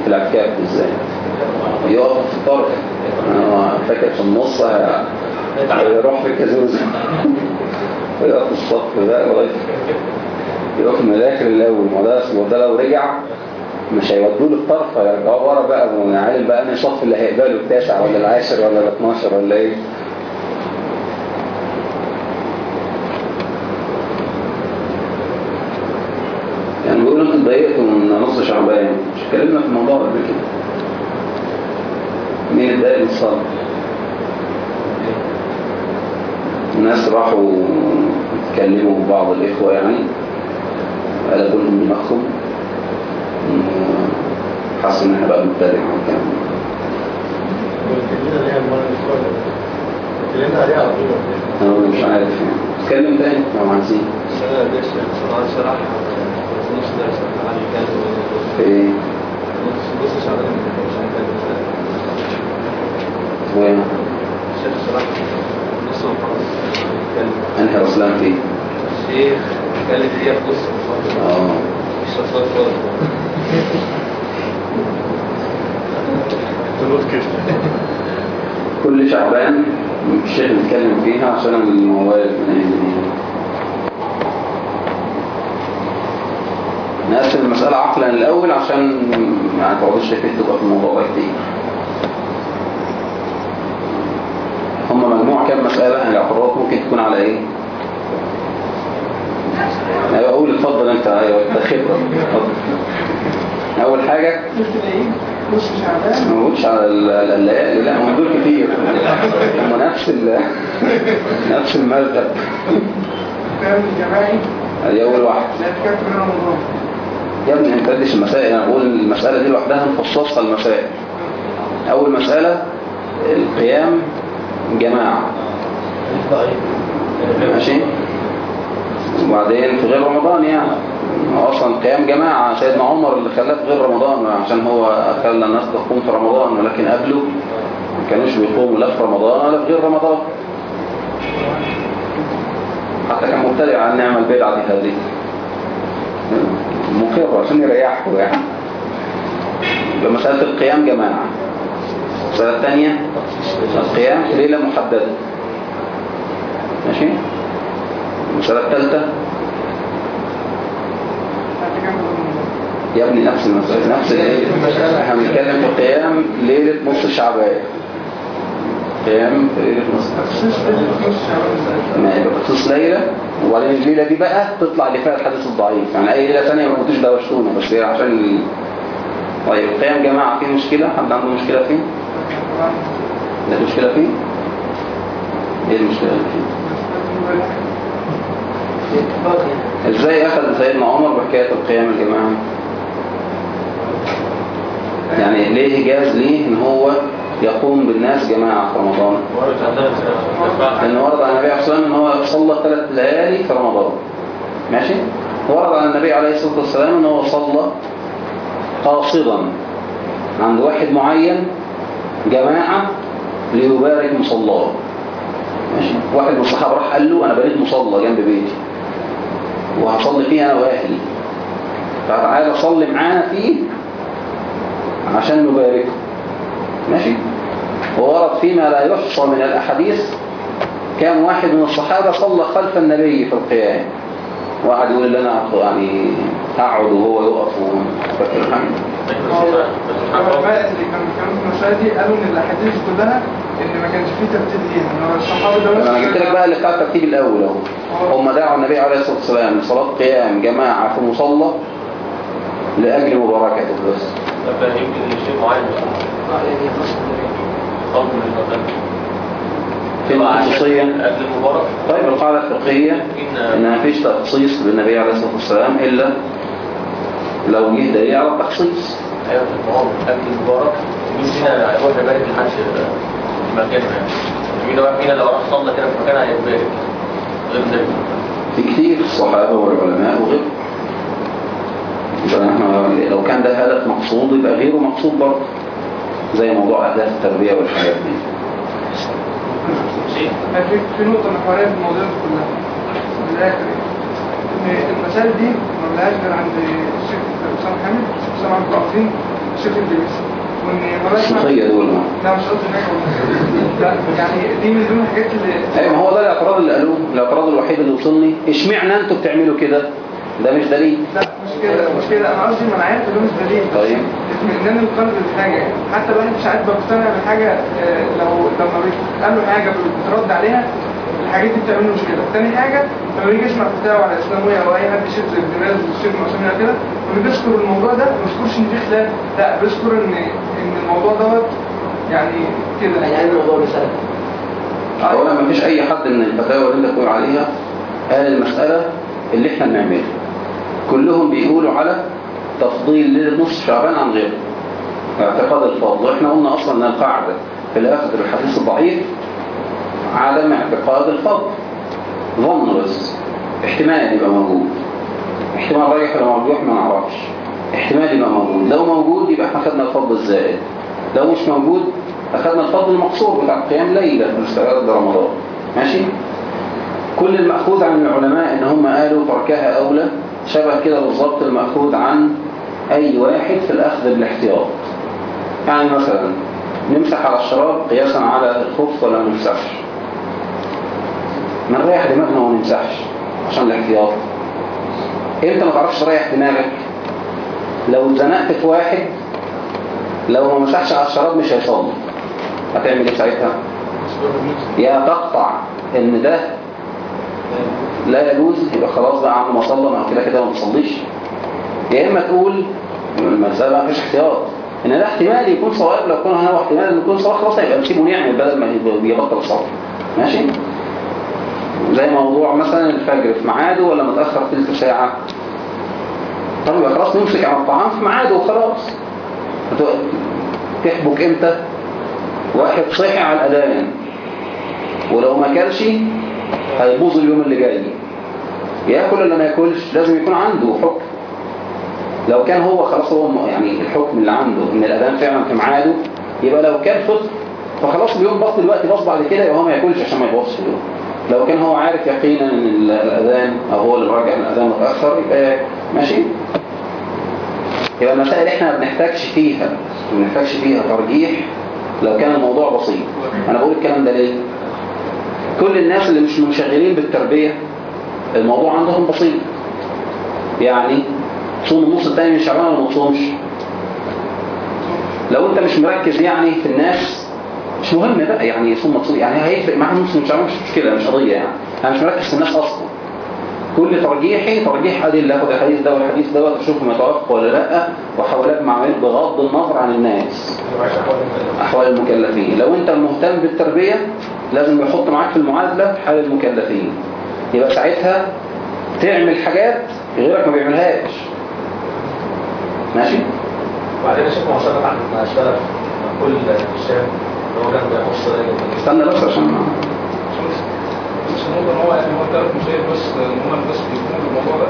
في الاعتكاف بالذات؟ يقف في الطرف. أنا فاكر في النص ه- هيروح في الكازوز. *laughs* ويقف الصف لغاية يقف من الآخر الأول ما ده لو رجع مش هيودوه للطرف هيرجعوه ورا بقى. ونعلم بقى أنا الصف اللي هيقبله التاسع ولا العاشر ولا ال 12 ولا إيه؟ يعني بيقولوا أنتوا اتضايقتوا من نص شعبان. مش اتكلمنا في الموضوع قبل كده. مين اتضايق من الصلاة الناس راحوا اتكلموا بعض الإخوة يعني. قلبوا لهم دماغهم حسوا ان إحنا بقى مبتدع وكلام والكلمة اللي هي المرة اللي فاتت عليها على طول أنا مش عارف يعني. اتكلم تاني لو عايزين السنة دي صراحة شرح في نص درس عن الكلام في إيه. شعبان مش عارف أنهي رسلان فيه؟ الشيخ اتكلم فيها في المحاضرة آه مش كده. كل شعبان الشيخ بيتكلم فيها عشان الموال من أيدينا. نقسم المسألة عقلا الأول عشان يعني تقعدوش تبقى في الموضوع كتير. كام مسألة الاعتراض ممكن تكون على إيه؟ أيوه أقول اتفضل أنت. أيوه أنت خبرة. اتفضل. أول حاجة. ما بقولش على الليالي لا هم دول كتير. هم نفس ال نفس المذهب. الجماعي ادي أول واحد. لا يا ابني انت تدش المسائل. أنا بقول المسألة دي لوحدها نفصصها المسائل. أول مسألة القيام جماعة. ماشي؟ وبعدين في غير رمضان يعني. أصلا قيام جماعة سيدنا عمر اللي خلاه في غير رمضان عشان هو خلى الناس تقوم في رمضان ولكن قبله ما كانوش بيقوموا لا في رمضان ولا في غير رمضان. حتى كان مبتدع عن نعمل البدعة دي هذه. مقر عشان يريحه يعني. يبقى مسألة القيام جماعة. المسألة الثانية القيام في ليلة محددة. ماشي؟ المسألة الثالثة؟ يا ابني نفس المسألة نفس الإيه؟ إحنا بنتكلم في قيام ليلة نص شعبان. قيام في ليلة نص نص ما يبقى بخصوص ليلة وبعدين الليلة دي بقى تطلع اللي فيها الحديث الضعيف. يعني أي ليلة ثانية ما كنتوش دوشتونا بس هي عشان. طيب قيام جماعة فيه مشكلة؟ حد عنده مشكلة فيه؟ لا مشكلة فيه؟ إيه المشكلة اللي فيه؟ إزاي أخذ سيدنا عمر بحكاية القيام الجماعي؟ يعني ليه جاز ليه إن هو يقوم بالناس جماعة في رمضان لأن ورد عن النبي عليه الصلاة والسلام أن هو صلى ثلاث ليالي في رمضان ماشي ورد عن النبي عليه الصلاة والسلام أن هو صلى قاصدا عند واحد معين جماعة ليبارك مصلاه ماشي. واحد من الصحابة راح قال له أنا بنيت مصلى جنب بيتي. وهصلي فيه أنا وأهلي. فتعالى صلي معانا فيه عشان نباركه. ماشي. وورد فيما لا يحصى من الأحاديث كان واحد من الصحابة صلى خلف النبي في القيام. وقعد يقول أنا يعني أقعد وهو يقف. وفاكر الحمد العلماء اللي كانوا بيتكلموا في المسائل دي قالوا ان الاحاديث كلها ان ما كانش فيه ترتيب ليها ان الصحابه ده أنا جبت لك بقى اللي بتاع الترتيب الأول أهو. هم دعوا النبي عليه الصلاة والسلام لصلاه قيام جماعة في مصلى لأجل مباركته بس. طب يمكن شيء معين في المباراة طيب القاعدة الفقهية. إن ما فيش تخصيص بالنبي عليه الصلاة والسلام إلا لو جه دليل على التخصيص أيوه في قبل المباراة مين فينا هيروح يبارك لحد مكانه يعني. مين واحد فينا؟ لو راح صلى كده في مكان هيبارك غير ذلك في كتير الصحابه والعلماء وغيرهم يبقى إحنا لو كان ده هدف مقصود يبقى غيره مقصود برضه. زي موضوع أهداف التربية والحاجات دي. في في نقطة محورية في الموضوع ده كلها من الآخر يعني ان المسائل دي ما بلاش غير عند الشيخ اسامه حامد الشيخ اسامه عبد العظيم الشيخ الدبيسي وإن ما بلاش الصوفيه دول. لا مش قصدي حاجة يعني دي من ضمن الحاجات اللي أيوه ما هو ده الاعتراض اللي قالوه. الاعتراض الوحيد اللي وصلني اشمعنى أنتوا بتعملوا كده؟ ده مش دليل. لا مش كده مش كده. أنا قصدي ما أنا عارف ده مش دليل. طيب. اطمئنان القلب للحاجه حتى الواحد ساعات بيقتنع بحاجة آه، لو لما بيتقال له حاجة بترد عليها الحاجات دي بتعمل له مشكلة. تاني حاجة لما بيجي يسمع فتاوى على الاسلاميه أو أي حد يشوف زي ابن باز الشيخ معصومين كده واللي بيذكر الموضوع ده ما بيذكرش إن في خلاف. لا بيذكر ان إن الموضوع دوت يعني كده. يعني الموضوع بسبب اولا ما فيش أي حد من الفتاوى اللي انت بتقول عليها قال المسألة اللي إحنا بنعملها. كلهم بيقولوا على تفضيل ليله نصف شعبان عن غيره. اعتقاد الفضل وإحنا قلنا أصلا إن القاعدة في الاخذ بالحديث الضعيف عدم اعتقاد الفضل ظن بس احتمال يبقى موجود. احتمال رايح ولا مرجوح ما نعرفش. احتمال يبقى موجود. لو موجود يبقى إحنا خدنا الفضل الزائد. لو مش موجود اخدنا الفضل المقصور بتاع قيام ليلة في الاستعداد لرمضان ماشي؟ كل المأخوذ عن العلماء إن هم قالوا تركها أولى شبه كده بالظبط المأخوذ عن أي واحد في الأخذ بالاحتياط. يعني مثلا نمسح على الشراب قياسا على الخف ولا ما نمسحش. نريح دماغنا وما نمسحش عشان الاحتياط. انت ما تعرفش تريح دماغك. لو اتزنقت في واحد لو ما مسحش على الشراب مش هيصلي. هتعمل إيه ساعتها؟ يا تقطع ان ده لا يجوز يبقى خلاص بقى عم ما صلى ما كده كده ما بيصليش. يا إما تقول المسألة ما فيش احتياط. إن ده احتمال يكون صواب لو كان هو احتمال ان يكون صواب خلاص يبقى نسيبه يعمل بدل ما يبطل صلاة ماشي؟ زي موضوع مثلا الفجر في ميعاده ولا متأخر تلت ساعة؟ طب خلاص نمسك على الطعام في ميعاده وخلاص. تحبك إمتى؟ واحد صحي على الأذان. ولو ما كلش هيبوظ اليوم اللي جاي. ياكل ولا ما ياكلش؟ لازم يكون عنده حكم. لو كان هو خلاص هو يعني الحكم اللي عنده إن الأذان فعلا في ميعاده يبقى لو كان فطر فخلاص اليوم بطل دلوقتي باص بعد كده يبقى هو ما ياكلش عشان ما يبوظش اليوم. لو كان هو عارف يقينا ان ال- الأذان أو هو اللي راجع ان الأذان متأخر يبقى ماشي. يبقى المسائل إحنا ما بنحتاجش فيها ما بنحتاجش فيها ترجيح لو كان الموضوع بسيط. أنا بقول الكلام ده ليه؟ كل الناس اللي مش منشغلين بالتربية الموضوع عندهم بسيط. يعني تصوم النص الثاني من شعبان ولا ما تصومش؟ لو أنت مش مركز يعني في الناس مش مهم بقى؟ يعني ما تصوم يعني هيفرق معاه نص شعبان مش مشكلة مش قضية يعني. أنا مش مركز في الناس أصلا. كل ترجيحي ترجيح أدلة أخذ الحديث ده والحديث ده وأشوف متوافق ولا لأ أجمع بين بغض النظر عن الناس. أحوال المكلفين. لو أنت مهتم بالتربية لازم يحط معاك في المعادلة حال المكلفين. يبقى ساعتها تعمل حاجات غيرك ما بيعملهاش. ماشي؟ وبعدين أشوف مواصلات عن السلف كل الشام هو كان بيخص استنى بس عشان مش ان هو يعني هو مشايخ بس هم بس بالموضوع ده.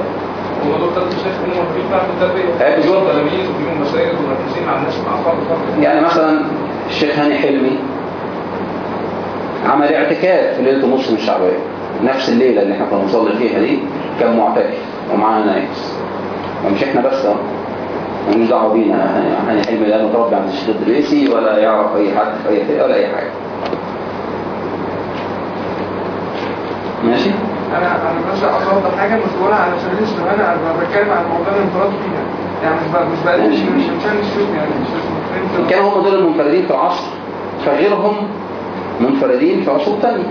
هم دول ثلاث مشايخ هم في بالظبط. تلاميذ ومركزين مع الناس مع فرد يعني مثلا الشيخ هاني حلمي عمل اعتكاف في ليلة نص من شعبان نفس الليلة اللي إحنا كنا بنصلي فيها دي كان معتكف ومعانا ناس. ومش إحنا بس أهو. ملوش دعوه بينا. هاني حلمي لا متربي عند الشيخ الدريسي ولا يعرف أي حد في أي فرقة ولا أي حاجة. ماشي؟ أنا أنا بس أصلا حاجة مش بقولها على سبيل الاستهانه أنا بتكلم عن موضوع الانفراد فيها. يعني مش مش بقلل مش مش عشان الشوك يعني مش إن مش- كان هم دول المنفردين في العصر فغيرهم منفردين في عصور تانية.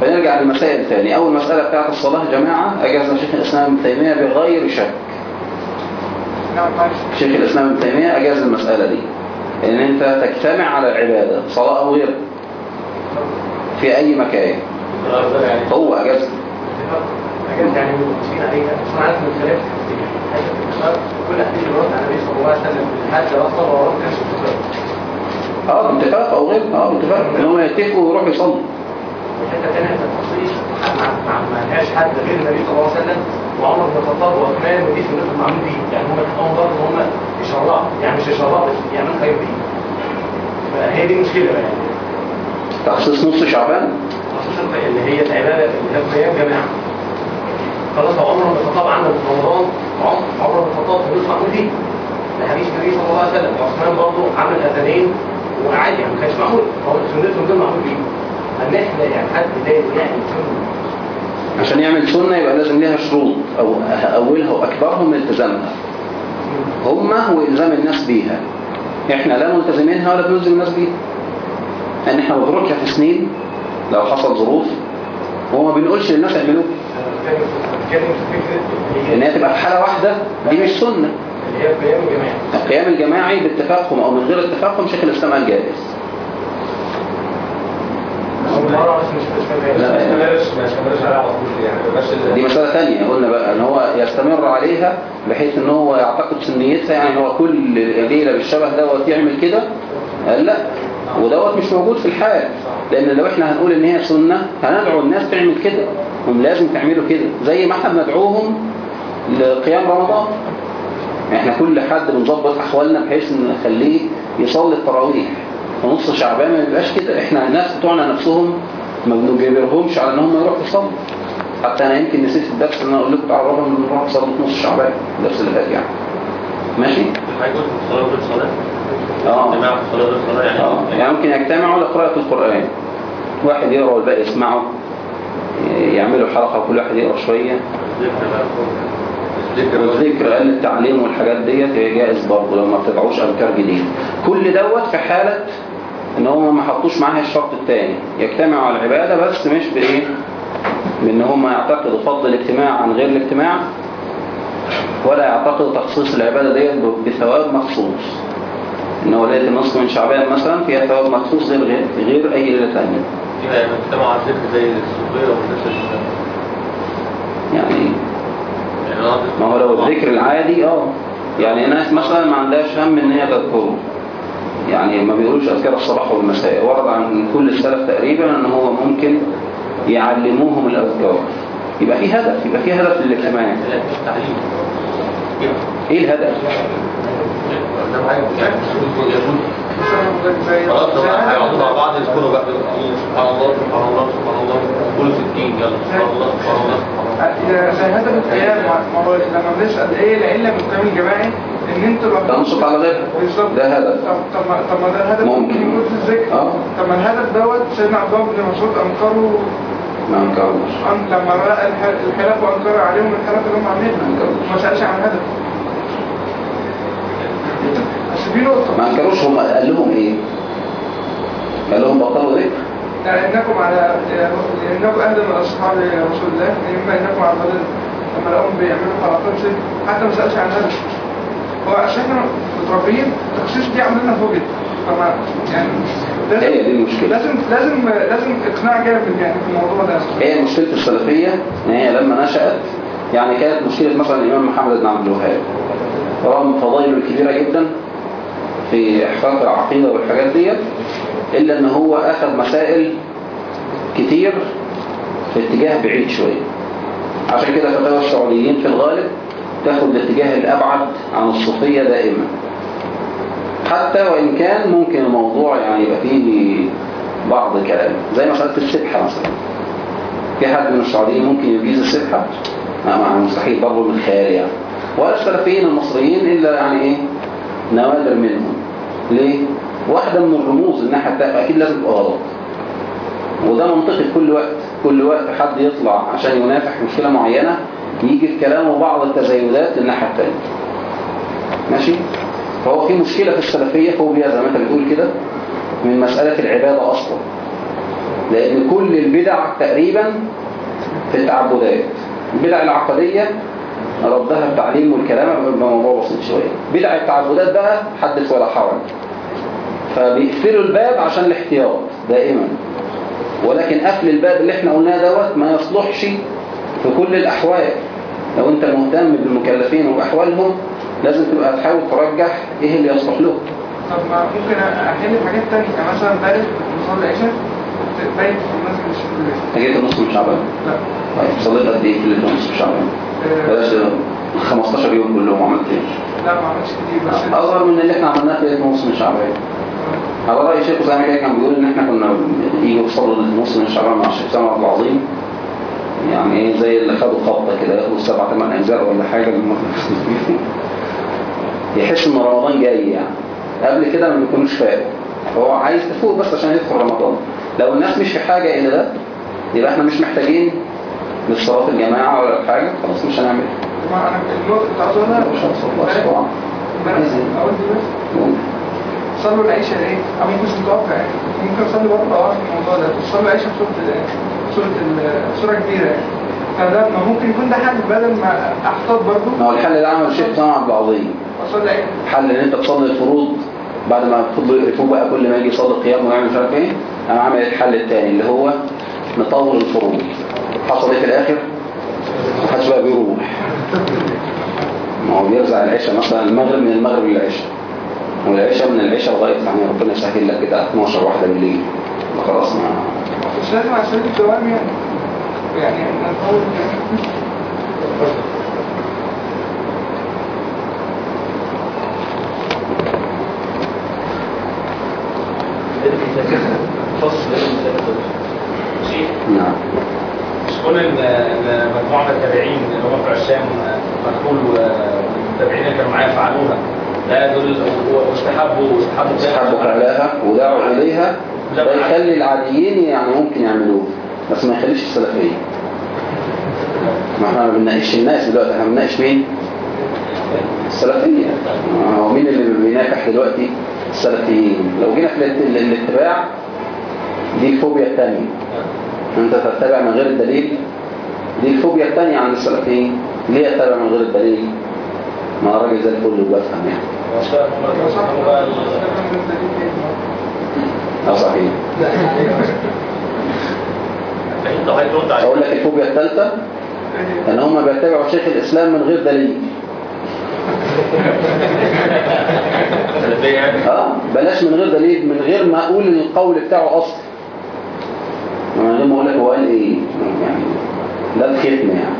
فنرجع للمسائل تاني أول مسألة بتاعت الصلاة جماعة أجازها شيخ الإسلام ابن تيمية بغير شك. شيخ الإسلام ابن تيمية أجاز المسألة دي إن أنت تجتمع على العبادة صلاة أو غيرها في أي مكان؟ هو أجاز. حاجات يعني بس أنا عارف من الخلاف كل حديث الرد على النبي صلى الله عليه وسلم الحج أصلا هو رد كانش اتفاق آه باتفاق أو غير. آه باتفاق. إن هم يتفقوا ويروحوا يصلوا. الحته الثانية انت التخصيص ما لهاش حد غير النبي صلى الله عليه وسلم وعمر بن الخطاب وعثمان ودي سنتهم عاملين بيه. يعني هم تحققوا برضه ان هم يشرعوا. يعني مش يشرعوا بس يعملوا خير بيه فهي دي المشكلة يعني تخصيص نص شعبان؟ في اللي هي العبادة اللي هي قيام جماعة خلاص عمر بن الخطاب عمل في رمضان عمر بن الخطاب فلوس معمول فيه ده حديث النبي صلى الله عليه وسلم. وعثمان برضه عمل أذانين وعادي يعني ما كانش معمول. هو سنتهم دول معمول بيه. أن إحنا يعني حد يعني سنة. عشان يعمل سنة يبقى لازم ليها شروط أو أولها وأكبرهم التزامها. هم وإلزام الناس بيها. إحنا لا ملتزمينها ولا بنلزم الناس بيها. إن إحنا بنتركها في سنين لو حصل ظروف وما بنقولش للناس فكره إن هي تبقى في حالة واحدة دي مش سنة. القيام الجماعي. باتفاقهم أو من غير اتفاقهم شيخ الإسلام قال جائز اول مره بس مش مش فاهم لا، إيه. بلاش مش بلاش على على طول يعني بلاش دي مسألة تانية. قلنا بقى إن هو يستمر عليها بحيث إن هو يعتقد سنيتها يعني هو كل ليلة بالشبه دوت يعمل كده. قال لا. ودوت مش موجود في الحال. لأن لو إحنا هنقول إن هي سنة هندعو الناس تعمل كده. هم لازم تعملوا كده. زي ما إحنا بندعوهم لقيام رمضان. إحنا كل حد بنظبط أحوالنا بحيث إن نخليه يصلي التراويح. في نص شعبان ما يبقاش كده. إحنا الناس بتوعنا نفسهم ما بنجبرهمش على ان هم يروحوا يصلوا. حتى أنا يمكن نسيت الدرس ان أنا أقول لكم تعالوا نروح نروح نصلي في نص شعبان الدرس اللي فات يعني. ماشي؟ صلاة غير صلاة؟ آه. غير صلاة يعني؟ آه. يعني ممكن يجتمعوا لقراءة القرآن. واحد يقرأ والباقي يسمعوا يعملوا حلقة وكل واحد يقرأ شوية. ذكر بقى الذكر والذكر قال التعليم والحاجات ديت هي جائز برضه لو ما بتدعوش أذكار جديد كل دوت في حالة إن هم ما حطوش معاها الشرط الثاني يجتمعوا على العبادة بس مش بإيه؟ بإن هم يعتقدوا فضل الاجتماع عن غير الاجتماع ولا يعتقدوا تخصيص العبادة ديت بثواب مخصوص. إن هو ليلة النصف من شعبان مثلا فيها ثواب مخصوص غير غير, غير أي ليلة ثانية فيها يعني مجتمع على الذكر زي والناس اللي يعني يعني ما هو لو الذكر العادي آه. يعني ناس مثلا ما عندهاش هم إن هي تذكره. يعني ما بيقولوش أذكار الصباح والمساء ورد عن كل السلف تقريبا إن هو ممكن يعلموهم الأذكار. يبقى في هدف يبقى في هدف للاجتماع. إيه الهدف؟ خلاص بعض يذكروا بقى سبحان الله سبحان الله سبحان الله. قولوا 60 يلا. سبحان الله سبحان الله سبحان الله. زي هدف القيام ما هو لما بنسأل إيه العلة من القيام الجماعي إن لو تنصت على بالظبط. ده هدف. طب طب ما طب ما ده الهدف ممكن. يكون في الذكر. آه. طب ما الهدف دوت سيدنا عبد الله بن مسعود انكروا ما انكرش أن- لما رأى الح- الحلف وانكر عليهم الحلف اللي هم عاملينها وما سألش عن الهدف بس في نقطة. ما أنكروش هم قال لهم إيه؟ قال لهم بطلوا ذكر إنكم على إنكم اهدى من أصحاب رسول الله إما إنكم على الضلال لما لقوهم بيعملوا حلقات حتى ما سألش عن الهدف هو عشان إحنا متربيين التخصيص دي عاملينها فوجد فما يعني هي دي المشكلة. لازم لازم لازم إقناع جامد يعني في الموضوع ده. هي مشكلة السلفية إن هي لما نشأت يعني كانت مشكلة مثلا الإمام محمد بن عبد الوهاب. رغم فضائله الكبيرة جدا في احقاق العقيدة والحاجات ديت إلا إن هو أخذ مسائل كتير في اتجاه بعيد شوية. عشان كده فتاوى السعوديين في الغالب تاخد الاتجاه الأبعد عن الصوفية دائما. حتى وإن كان ممكن الموضوع يعني يبقى فيه بعض الكلام. زي مسألة السبحة مثلا. في حد من السعوديين ممكن يجيز السبحة؟ مع مستحيل برضه من الخيال يعني. ولا السلفيين المصريين إلا يعني إيه؟ نوادر منهم. ليه؟ واحدة من الرموز الناحية التانية أكيد لازم تبقى غلط وده منطقي كل وقت كل وقت حد يطلع عشان ينافح مشكلة معينة يجي في كلامه بعض التزايدات للناحية التانية ماشي؟ فهو في مشكلة في السلفية فوبيا زي ما أنت بتقول كده من مسألة العبادة أصلا لأن كل البدع تقريبا في التعبدات البدع العقدية ردها التعليم والكلام بيبقى موضوع بسيط شوية. بدع التعبدات بقى حدث ولا حرج. فبيقفلوا الباب عشان الاحتياط دائما. ولكن قفل الباب اللي إحنا قلناه دوت ما يصلحش في كل الأحوال. لو انت مهتم بالمكلفين وبأحوالهم لازم تبقى تحاول ترجح إيه اللي يصلح له طب ما ممكن أحل حاجات تانية. يعني مثلا امبارح كنت بصلي العشاء انت جيت النص من شعبان لا طيب صليت قد إيه في الليل نص من شعبان آه، بلاش 15 يوم كلهم عملت إيه لا ما عملتش كتير بس أصغر من اللي إحنا عملناه في نص من شعبان على رأي شيخ أسامة كده كان بيقول إن إحنا كنا يجي يوصلوا للنص من شعبان مع الشيخ سامع عبد العظيم. يعني إيه زي اللي خدوا خبطة كده ياخدوا سبع ثمان أجزاء ولا حاجة من *laughs* يحس إن رمضان جاي يعني. قبل كده ما بيكونوش فاقوا هو عايز تفوق بس عشان يدخل رمضان. لو الناس مش في حاجة إلى ده يبقى إحنا مش محتاجين للصلاة الجماعة ولا حاجة خلاص مش هنعمل. ما أنا النقطة اقولها مش هنصلي طبعا صلوا العيشة إيه؟ أو ممكن متوقع. ممكن أصلي برضه في الموضوع ده. صلوا العيشة في سورة سورة كبيرة يعني. فده ما ممكن يكون ده حل بدل ما أحتاط برضه. ما هو الحل سامع عبد العظيم. أصلي العيشة حل إن أنت تصلي الفروض بعد ما فضلوا يقرفوه بقى كل ما يجي يصلي قيام ويعمل مش عارف إيه. أنا عامل الحل الثاني اللي هو نطول الفروض. حصل إيه في الآخر؟ محدش بقى بيروح. ما هو بيرجع العشاء مثلا المغرب من المغرب للعشاء. والعشاء من العشاء لغاية يعني ربنا يسهل لك كده 12 واحدة بالليل. خلاص ما مش لازم عشان الدوام يعني. يعني فصل شيء نعم. مش كون ان مجموعة من التابعين اللي هم بتوع الشام مدخول والمتابعين اللي كانوا معايا فعلوها. لا دول واستحبوا واستحبوا استحبوا فعلها ودعوا إليها. ده يخلي العاديين يعني ممكن يعملوه بس ما يخليش السلفيين. ما إحنا ما بنناقش الناس دلوقتي إحنا بنناقش مين؟ السلفية آه، هو مين اللي بيناكح دلوقتي؟ السلفيين. لو جينا في الات- ال- الاتباع دي الفوبيا الثانية. أنت تتبع من غير الدليل. دي الفوبيا الثانية عند السلفيين ليه اتبع من غير الدليل. ما راجل زي الفل وبفهم يعني. *laughs* أه صحيح. أقول لك الفوبيا الثالثة إن هم بيتبعوا شيخ الإسلام من غير دليل. *laughs* أه بلاش من غير دليل من غير ما أقول القول بتاعه أصلا من غير ما أقول لك هو قال إيه؟ يعني ده الختم يعني.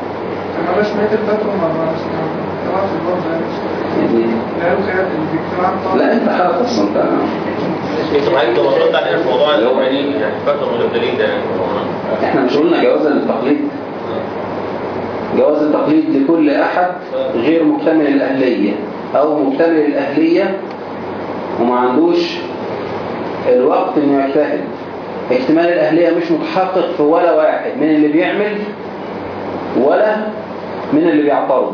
برضه يعني يعني لا أنت خلاص أصلا أنت الاولاني يعني فترة ده يعني. إحنا مش قلنا جواز التقليد. جواز التقليد لكل أحد غير مكتمل الأهلية. أو مكتمل الأهلية وما عندوش الوقت إنه يجتهد اكتمال الأهلية مش متحقق في ولا واحد من اللي بيعمل ولا من اللي بيعترض.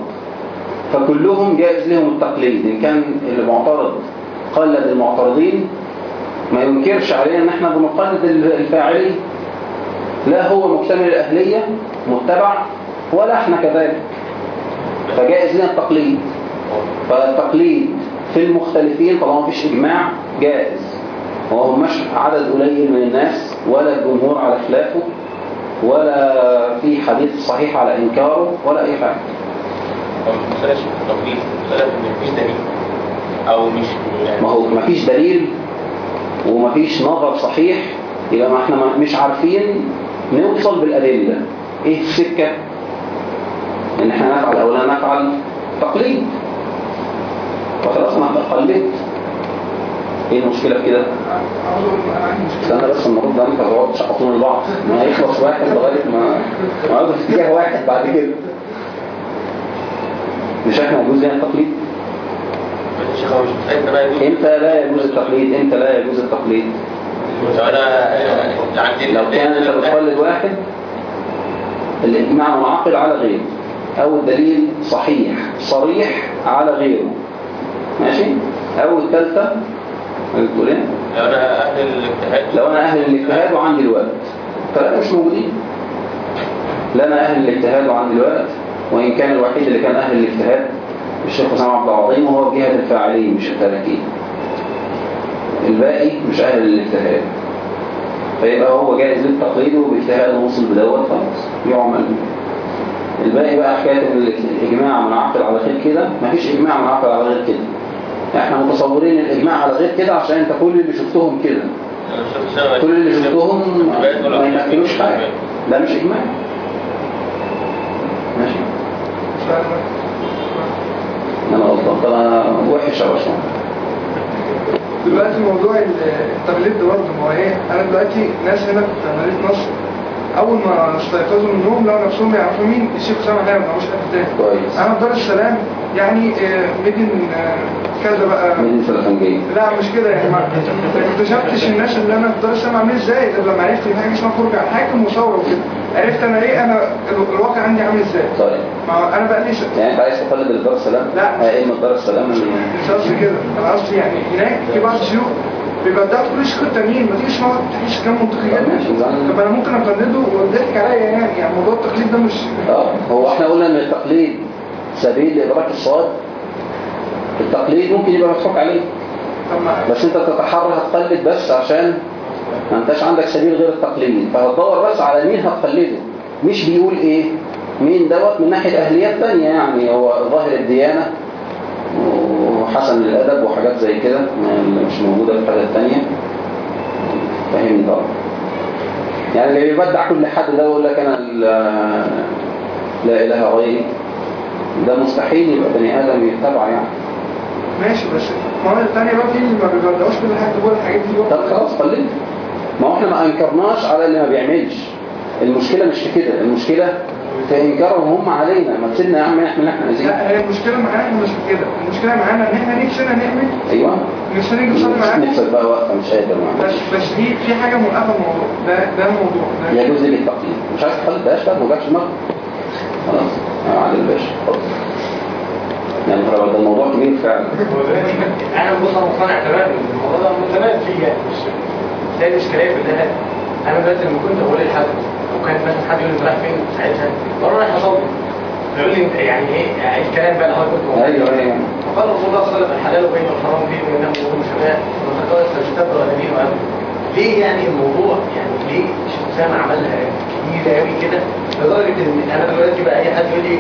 فكلهم جائز لهم التقليد إن كان اللي معترض قلد المعترضين ما ينكرش علينا إن إحنا بنقلد الفاعلين لا هو مكتمل الأهلية متبع ولا إحنا كذلك. فجائز لنا التقليد. فالتقليد في المختلفين طالما مفيش إجماع جائز. وهو مش عدد قليل من الناس ولا الجمهور على خلافه ولا في حديث صحيح على إنكاره ولا أي حاجة. مسألة مسألة مفيش دليل. أو مش ما هو ما فيش دليل وما فيش نظر صحيح يبقى ما إحنا ما- مش عارفين نوصل بالأدلة. إيه السكة؟ إن إحنا نفعل أو لا نفعل؟ تقليد. فخلاص أنا قلدت إيه المشكلة في كده؟ أنا بس المفروض ده انت تقعد تشقطون البعض. ما يخلص واحد لغاية ما ما في اتجاه واحد بعد كده. مش إحنا يجوز لنا التقليد؟ إمتى لا يجوز التقليد؟ إمتى لا يجوز التقليد؟ لو كان أنت بتقلد واحد الإجماع منعقد على غيره. أو الدليل صحيح صريح على غيره. ماشي؟ أو الثالثة بتقول إيه؟ لو أنا أهل الاجتهاد لو أنا أهل الاجتهاد وعندي الوقت. فلا مش موجودين. لا أنا أهل الاجتهاد وعندي الوقت. وإن كان الوحيد اللي كان أهل الاجتهاد الشيخ حسام عبد العظيم وهو في جهة الفاعلين مش التاركين الباقي مش أهل الاجتهاد فيبقى هو جائز للتقليد وباجتهاد وصل بدوت خلاص. يعمل. الباقي بقى حكايه الإجماع منعقد على غير كده. مفيش إجماع منعقد على غير كده. إحنا متصورين الإجماع على غير كده عشان انت كل اللي شفتهم كده. كل اللي شفتهم ما يمثلوش حاجة. ده مش إجماع. ماشي. أنا غلطان. طب أنا وحش يا دلوقتي موضوع التقليد ده برضه ما هو إيه؟ أنا دلوقتي ناس هنا في مدينه نصر أول ما استيقظوا من النوم لقوا نفسهم يعرفوا مين؟ الشيخ أسامة حامد ما هوش حد تاني. كويس. أنا في دار السلام يعني آه، مدن آه، كذا بقى. لا مش كده يعني ما اكتشفتش الناس اللي أنا في السلام عاملين إزاي. غير لما عرفت إن حاجة اسمها فرجه على الحاكم وثوره وكده. عرفت أنا ليه أنا ال- الواقع عندي عامل إزاي. طيب. ما أنا بقى لي س- يعني أنت عايز تقلد الدار السلام؟ لا. أئمة دار السلام؟ مش قصدي كده. أنا قصدي يعني هناك في بعض الشيوخ بيبدعوا كل الشيوخ التانيين. ما تيجي تسمعوا تحس كلام منطقي طب أنا ممكن أقلده والضحك عليا يعني؟ يعني موضوع التقليد ده مش آه هو إحنا قلنا إن التقليد سبيل لإدراك الصواب. التقليد ممكن يبقى مضحوك عليه بس انت تتحرى هتقلد بس عشان ما انتش عندك سبيل غير التقليد. فهتدور بس على مين هتقلده. مش بيقول إيه مين دوت من ناحية أهليات تانية يعني. هو ظاهر الديانة وحسن الأدب وحاجات زي كده مش موجودة في الحاجات التانية. فاهمني طبعا. يعني اللي بيبدع كل حد ده يقول لك أنا لا إله غيري. ده مستحيل يبقى بني آدم يتبع يعني. ماشي بس ما هو التانية بقى في اللي ما بيبدعوش كل حاجة. جوه الحاجات دي طب. خلاص قلد ما هو إحنا ما أنكرناش على اللي ما بيعملش. المشكلة مش في كده المشكلة في إنكارهم هم علينا. ما تسيبنا يا عم اللي إحنا عايزينه لا هي المشكلة معانا إحنا مش في كده. المشكلة معانا إن إحنا نفسنا نعمل. أيوه. نفسنا نصلي معاكم نفسك بقى واقفه مش قادر بس معاك بس في في حاجة موقفة الموضوع. ده ده الموضوع ده يجوز لي التقليد مش عايز تقلد بلاش بقى ما جابش دماغك خلاص. معلم الباشا اتفضل يعني ده الموضوع كبير فعلا. أنا بص أنا مقتنع تماما. ان الموضوع ده من زمان فيه يعني مش ده الاشكاليه النهايه أنا دلوقتي لما كنت بقول لحد وكان مثلا حد يقول لي أنت رايح فين؟ ساعتها. بقول رايح أصلي. فيقول لي أنت يعني إيه؟ يعني الكلام بقى اللي هو كنت. أيوه أيوه. وقال رسول الله صلى الله عليه وسلم الحلال بين الحرام فيه من النم والمشبهات وتقال فاجتبر نبيه وامر ليه يعني الموضوع يعني ليه اسامه عملها كبيره قوي كده؟ لدرجة إن أنا دلوقتي بقى اي حد يقول لي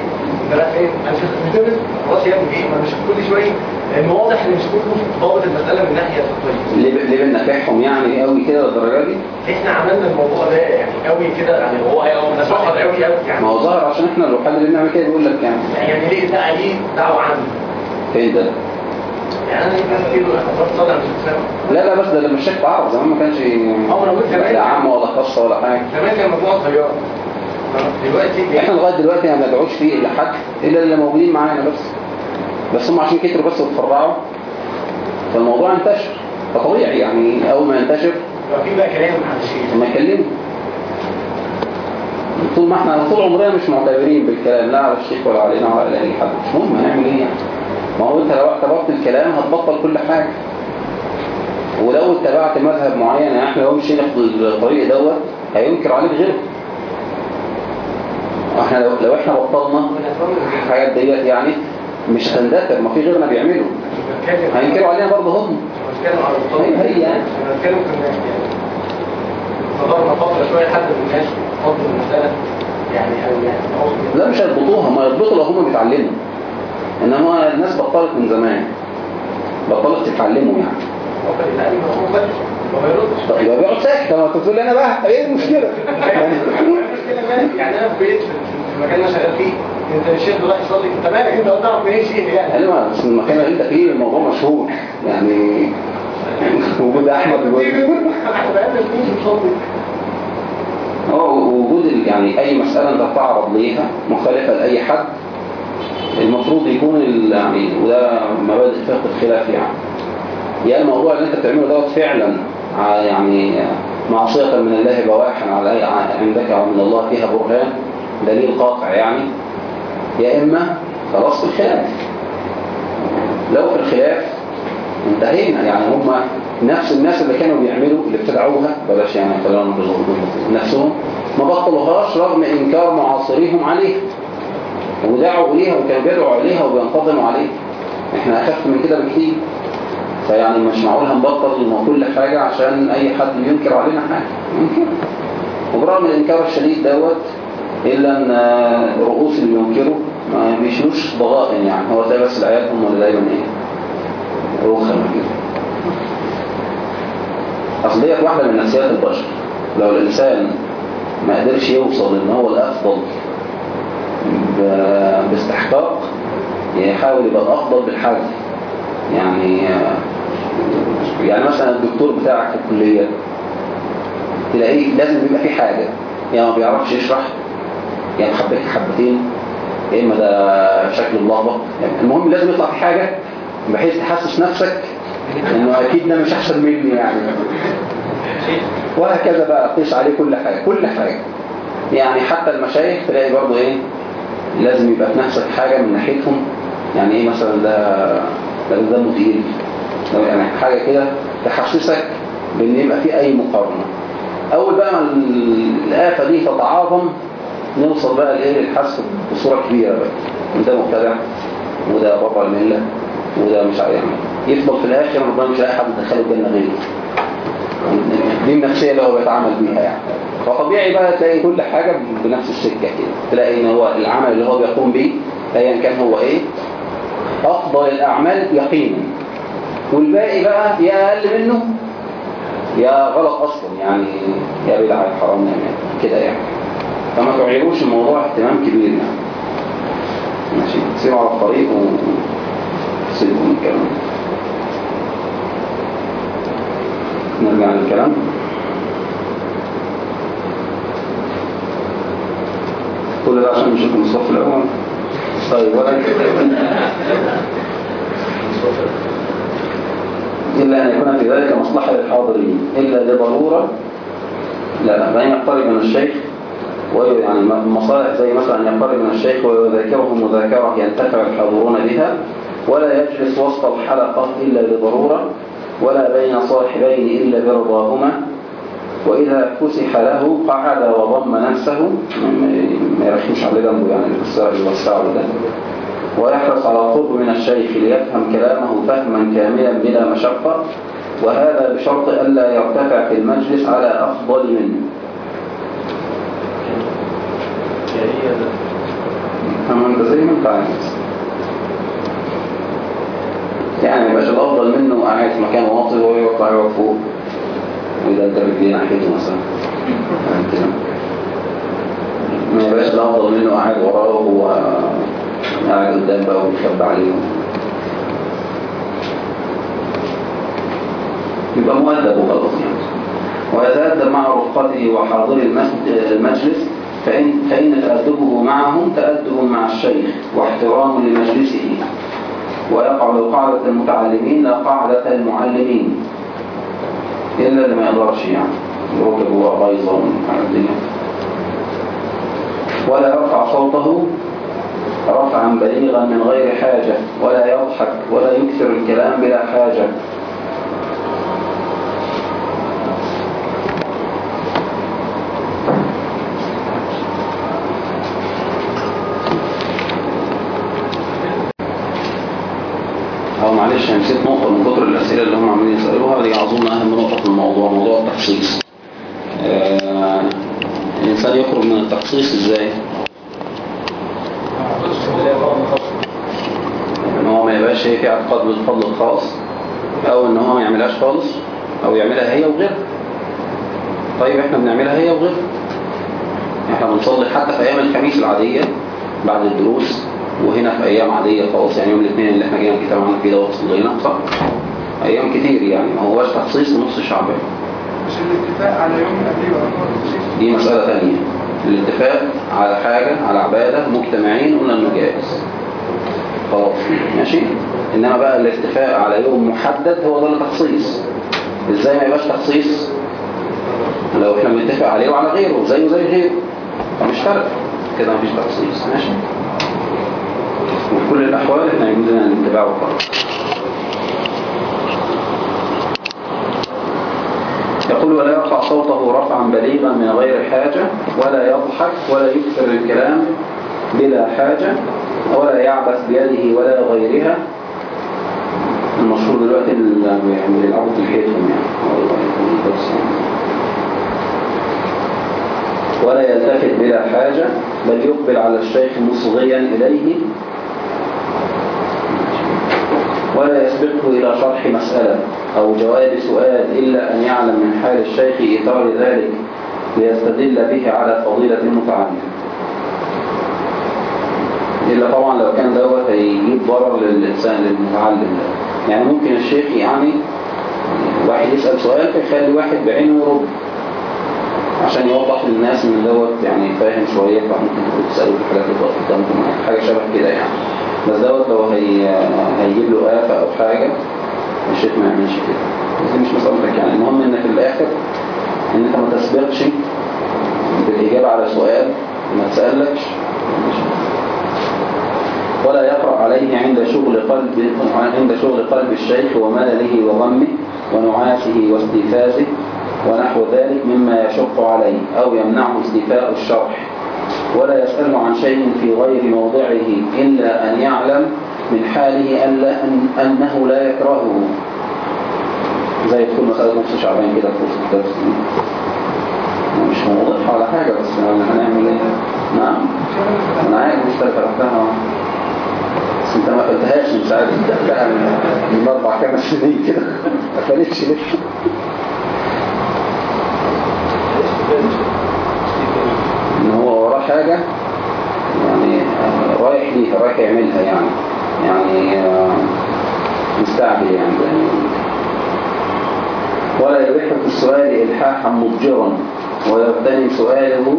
انت رايح فين؟ أنا مش بتدرس خلاص يا ابني إيه ما مش كل شوية. لأن واضح إن مش كله ضابط المسألة من ناحية فقهيه ليه ليه بننافعهم يعني قوي كده للدرجة دي؟ إحنا عملنا الموضوع ده يعني قوي كده يعني هو هيبقى ظهر قوي قوي يعني. ما هو ظهر عشان إحنا الوحيد اللي بنعمل كده بيقول لك يعني. يعني ليه ده عليه دعوة عنه؟ فين ده؟ يعني أنا الناس كده أنا طالع مش لا لا بس ده لما الشيخ تعرف زمان ما كانش أنا. لا عام ولا خاصه ولا حاجة. زمان كان مجموعه صغيره دلوقتي إحنا لغاية دلوقتي ما بندعوش فيه إلا حد إلا اللي موجودين معانا بس. بس هم عشان كتروا بس واتفرعوا فالموضوع انتشر. فطبيعي يعني أول ما ينتشر في بقى كلام عن الشيء ما يكلموا. طول ما إحنا طول عمرنا مش معتبرين بالكلام. لا على الشيخ ولا علينا ولا على أي حد. مش مهم هنعمل إيه يعني. ما هو أنت لو اعتبرت الكلام هتبطل كل حاجة. ولو اتبعت مذهب معين يعني إحنا لو مشينا في الطريق دوت هينكر عليك غيره. إحنا لو, إحنا بطلنا الحاجات ديت يعني مش هتندثر ما في غيرنا بيعملوا. هينكروا علينا برضه هم. هي هي يعني. فضلنا فتره شوية لحد من الناس فضل المساله يعني أو يعني أو- لا مش هيضبطوها ما يضبطوا لو هم بيتعلموا. إنما الناس بطلت من زمان. بطلت تتعلمه يعني. طب يبقى بيقعد ساكت طب ما تقول لي أنا بقى إيه المشكلة؟ يعني يعني أنا في بيت المكان اللي أنا شغال فيه أنت الشيخ راح يصلي انت مالك انت قدامك إيه شيء يعني. ما بس المكان اللي انت فيه الموضوع مشهور يعني وجود أحمد آه وجود يعني أي مسألة أنت تعرض ليها مخالفه لأي حد المفروض يكون يعني وده مبادئ فقه الخلاف يعني. يا الموضوع اللي أنت بتعمله دوت فعلا يعني معصية من الله بواحا على أي- عندك أو من الله فيها برهان دليل قاطع يعني. يا إما خلاص في الخلاف. لو في الخلاف انتهينا. يعني هم نفس الناس اللي كانوا بيعملوا اللي ابتدعوها بلاش يعني نرجع نفسهم ما بطلوهاش رغم إنكار معاصريهم عليها. ودعوا إليها وكانوا بيدعوا عليها وبينتظموا عليها. إحنا أخف من كده بكتير. فيعني مش معقول هنبطل كل حاجة عشان أي حد ينكر علينا حاجة. ينكر وبرغم الإنكار الشديد دوت إلا أن رؤوس اللي ينكروا ما بيشيلوش ضغائن يعني. هو تلاقي بس العيال هم اللي دايما إيه؟ رخمة كده ديت واحدة من نفسيات البشر. لو الإنسان ما قدرش يوصل إن هو الأفضل ب- باستحقاق يحاول يبقى الأفضل بالحذف يعني يعني مثلا الدكتور بتاعك في الكلية تلاقيه لازم يبقى في حاجة يا ما بيعرفش يشرح يا محبك حبتين يا إما ده شكل ملخبط يعني المهم لازم يطلع في حاجة بحيث تحسس نفسك إنه أكيد ده مش أحسن مني يعني. وهكذا بقى قيس عليه كل حاجة كل حاجة. يعني حتى المشايخ تلاقي برضه إيه لازم يبقى في نفسك حاجة من ناحيتهم يعني إيه مثلا ده ده تقيل ده يعني حاجة كده تحسسك بإن يبقى في أي مقارنة. أول بقى ما الآفة دي تتعاظم نوصل بقى لإيه؟ للحس بصورة كبيرة بقى. وده مبتدع وده بابا الملة وده مش عارف يفضل في الآخر ربنا مش لاقي حد يدخله الجنة غيره. دي النفسية اللي هو بيتعامل بيها يعني. فطبيعي بقى تلاقي كل حاجة بنفس السكة كده. تلاقي إن هو العمل اللي هو بيقوم بيه ايا كان هو إيه؟ أفضل الأعمال يقينا. والباقي بقى يا أقل منه يا غلط أصلا يعني يا بدعة يا حرام يعني كده يعني. فما تعيروش الموضوع اهتمام كبير يعني. ماشي سيروا على الطريق وسيبوا من الكلام. نرجع للكلام. كل ده عشان نشوف الصف الأول. طيب ولا إلا أن يكون في ذلك مصلحة للحاضرين إلا لضرورة لا بأن يقترب من الشيخ ويعني المصالح زي مثلا أن يقترب من الشيخ ويذاكرهم مذاكرة ينتفع الحاضرون بها ولا يجلس وسط الحلقة إلا لضرورة ولا بين صاحبين إلا برضاهما وإذا فسح له قعد وضم نفسه ما يرحمش على جنبه يعني السائل والسعر ده. ويحرص على القرب من الشيخ ليفهم كلامه فهما كاملا بلا مشقة وهذا بشرط ألا يرتفع في المجلس على أفضل منه. زي ما أنت عايز يعني ما يبقاش الأفضل منه قاعد في مكان واطي وهو يقع يقع فوق وإذا أنت رجلين ناحيته مثلا. يعني. ما يبقاش الأفضل منه قاعد وراه وهو قاعد قدام بقى ويخبى عليه يبقى مؤدب وخلاص يعني. ويتأدب مع رفقته وحاضر المجلس فإن, فإن تأدبه معهم تأدب مع الشيخ واحترام لمجلسه. ويقعد قاعدة المتعلمين لا قاعدة المعلمين إلا اللي ما يقدرش يعني. يركب الدنيا. ولا يرفع صوته رفعا بليغا من غير حاجة ولا يضحك ولا يكثر الكلام بلا حاجة. هو معلش أنا نسيت نقطة من كتر الأسئلة اللي هم عاملين يسألوها. دي أظن أهم نقطة في الموضوع موضوع التخصيص. آه، الإنسان يخرج من التخصيص إزاي؟ إن هو ما يبقاش في اعتقاد بالفضل الخاص أو إن هو ما يعملهاش خالص أو يعملها هي وغيرها. طيب إحنا بنعملها هي وغيرها. إحنا بنصلي حتى في أيام الخميس العادية بعد الدروس وهنا في أيام عادية خالص يعني يوم الاثنين اللي إحنا جينا الكتاب عنا فيه دوت صلينا صح؟ أيام كتير يعني ما هوش تخصيص نص شعبان. مش الاتفاق على يوم قبليه. دي مسألة تانية. الاتفاق على حاجة على عبادة مجتمعين قلنا إنه جائز. خلاص ماشي؟ إنما بقى الاتفاق على يوم محدد هو ده التخصيص إزاي ما يبقاش تخصيص؟ لو إحنا بنتفق عليه وعلى غيره زيه زي غيره. فمش فرق كده مفيش تخصيص. ماشي؟ وفي كل الأحوال إحنا يجوز لنا الاتباع والقرار يقول ولا يرفع صوته رفعا بليغا من غير حاجة ولا يضحك ولا يكثر الكلام بلا حاجة ولا يعبث بيده ولا غيرها المشهور دلوقتي يعني بيلعبوا في الحيطهم يعني. ولا يلتفت بلا حاجة بل يقبل على الشيخ مصغيا إليه ولا يسبقه إلى شرح مسألة أو جواب سؤال إلا أن يعلم من حال الشيخ إيثار ذلك ليستدل به على فضيلة المتعلم. إلا طبعا لو كان دوت هيجيب ضرر للإنسان للمتعلم. يعني ممكن الشيخ يعني واحد يسأل سؤال فيخلي واحد بعينه يرد عشان يوضح للناس ان دوت يعني فاهم شوية فممكن تسأله في حاجات اللي قدامكم حاجة شبه كده يعني. بس دوت لو هي هيجيب له آفة أو حاجة. الشيخ ما يعملش كده. بس مش مسألتك يعني. المهم إن في الآخر إن أنت ما تسبقش بالإجابة على سؤال ما تسألكش. ولا يقرأ عليه عند شغل قلب عند شغل قلب الشيخ وملله وغمه ونعاسه واستيفازه ونحو ذلك مما يشق عليه أو يمنعه استيفاء الشرح. ولا يسأله عن شيء في غير موضعه إلا أن يعلم من حاله ألا أن أنه لا يكرهه. زي تكون مسألة نص شعبان كده في وسط الدرس. مش موضوعها ولا حاجة بس هنعمل إيه؟ نعم. أنا عارف مش فتحتها بس أنت ما قلتهاش من ساعة. فتحتها *laughs* من أربع خمس سنين كده. ما قفلتش لسه ان هو وراه حاجة يعني آه، رايح ليها رايح يعملها يعني. يعني آه، مستعجل يعني. ولا يلح في السؤال إلحاحا مضجرا ويغتنم سؤاله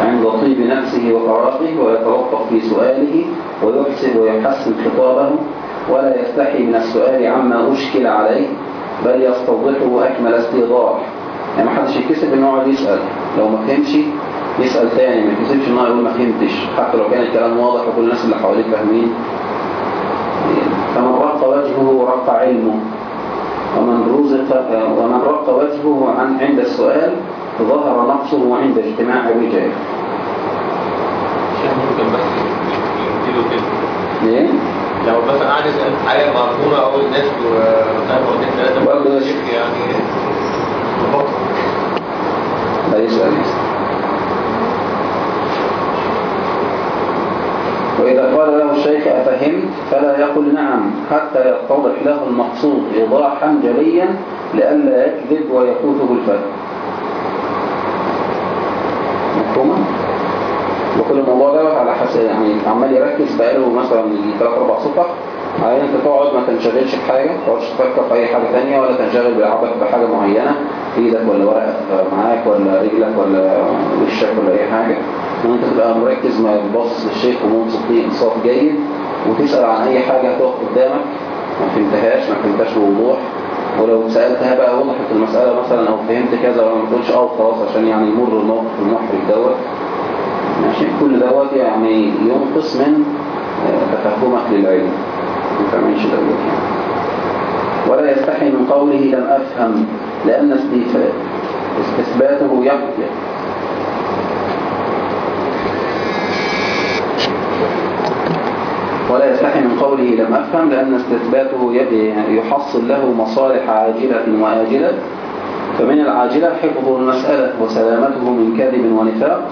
عند طيب نفسه وفراغه ويتوقف في سؤاله ويحسن ويحسن خطابه ولا يستحي من السؤال عما أشكل عليه بل يستوضحه أكمل استيضاح. يعني ما حدش يكسب إنه يقعد يسأل. لو ما فهمش يسأل تاني ما يكسبش انه يقول ما فهمتش. حتى لو كان الكلام واضح وكل الناس اللي حواليه فاهمين. فمن رق وجهه رق علمه. ومن رزق ومن رق وجهه عن عند السؤال ظهر نقصه عند اجتماع كده. ليه؟ لو مثلا قاعد يسأل في حاجة مرفوضة أو الناس ومثلا مرتين ثلاثة برضه يعني. وإذا قال له الشيخ أفهمت فلا يقل نعم حتى يتضح له المقصود إيضاحا جليا لئلا يكذب ويفوته الفهم مفهومة؟ وكل الموضوع ده على حسب يعني عمال يركز بقاله مثلا يجي ثلاث أربع صفح. على انت تقعد ما تنشغلش بحاجة ما تقعدش تفكر في أي حاجة تانية ولا تنشغل بلعبك بحاجة معينة. إيدك ولا ورقة معاك ولا رجلك ولا وشك ولا أي حاجة. وانت تبقى مركز ما تبص للشيخ ومنصت فيه انصاف جيد وتسأل عن أي حاجة هتقف قدامك ما فهمتهاش ما فهمتهاش بوضوح ولو سألتها بقى وضحت المسألة مثلا أو فهمت كذا ولا ما تقولش آه خلاص عشان يعني يمر الموقف المحرج دوت. ماشي؟ كل دوت يعني ينقص من آه، تفهمك للعلم. ما تعملش دوت يعني. ولا يستحي من قوله لم أفهم لأن استثباته يقضي. ولا يستحي من قوله لم أفهم لأن استثباته يحصل له مصالح عاجلة وآجلة. فمن العاجلة حفظ المسألة وسلامته من كذب ونفاق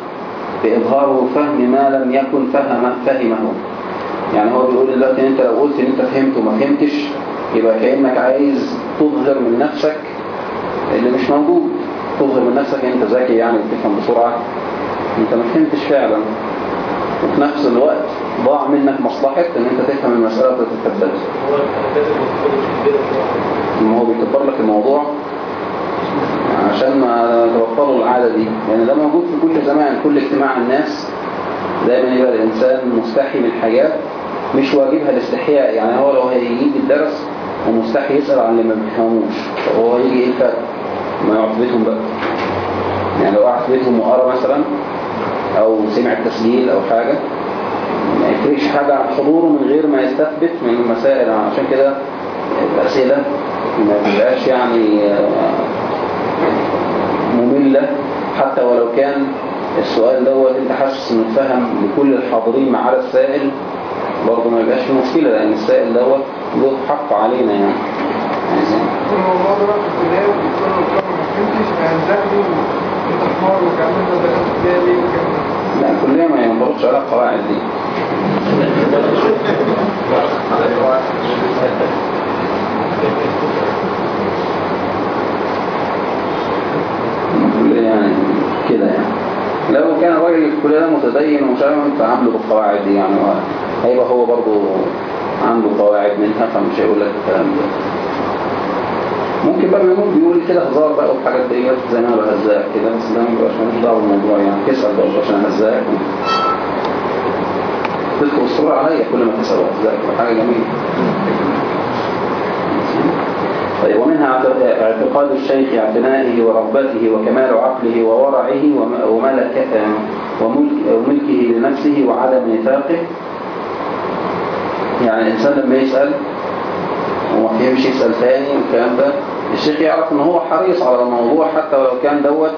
بإظهاره فهم ما لم يكن فهم فهمه. يعني هو بيقول دلوقتي أنت لو قلت إن أنت فهمت وما فهمتش يبقى كأنك عايز تظهر من نفسك اللي مش موجود. تظهر من نفسك أنت ذكي يعني بتفهم بسرعة. أنت ما فهمتش فعلا. وفي نفس الوقت ضاع منك مصلحة إن أنت تفهم المسألة كده ما هو بيكبر لك الموضوع؟ عشان ما تبطلوا العادة دي. يعني ده موجود في كل زمان كل اجتماع الناس. دايما يبقى الإنسان مستحي من حاجات مش واجبها الاستحياء. يعني هو لو هيجي الدرس ومستحي يسأل عن اللي ما بيفهموش. هو هيجي إيه ما يقعد في بيتهم بقى. يعني لو قعد في بيتهم وقرا مثلا أو سمع التسجيل أو حاجة. ما يفرقش حاجة عن حضوره من غير ما يستثبت من المسائل. عشان كده الأسئلة ما تبقاش يعني آه، مملة. حتى ولو كان السؤال دوت أنت حاسس إنه اتفهم لكل الحاضرين ما عدا السائل برضه ما يبقاش في مشكلة لأن السائل دوت له حق علينا يعني. الموضوع ده في ما فهمتش الكلية ليه وكده لا الكلية ما ينطبقش على القواعد دي. الكلية يعني كده يعني. لو كان الراجل الكلية ده متدين ومش عارف انت عامله بالقواعد دي يعني هيبقى هو برضه عنده قواعد منها فمش هيقول لك الكلام ده. ممكن بقى بيقول بيقول كده هزار بقى والحاجات ديت زي ما أنا بهزاك كده. بس ده ما بيبقاش مالوش دعوة بالموضوع يعني. تسأل برضه عشان اهزاك تدخل الصورة عليا كل ما تسأل وهزاك. حاجة جميلة. طيب ومنها اعت- اعتقاد الشيخ اعتنائه ورغبته وكمال عقله وورعه وم- وملك وملك وملكه لنفسه وعدم نفاقه. يعني الإنسان لما يسأل فهمش يسأل تاني والكلام ده. الشيخ يعرف إن هو حريص على الموضوع حتى ولو كان دوت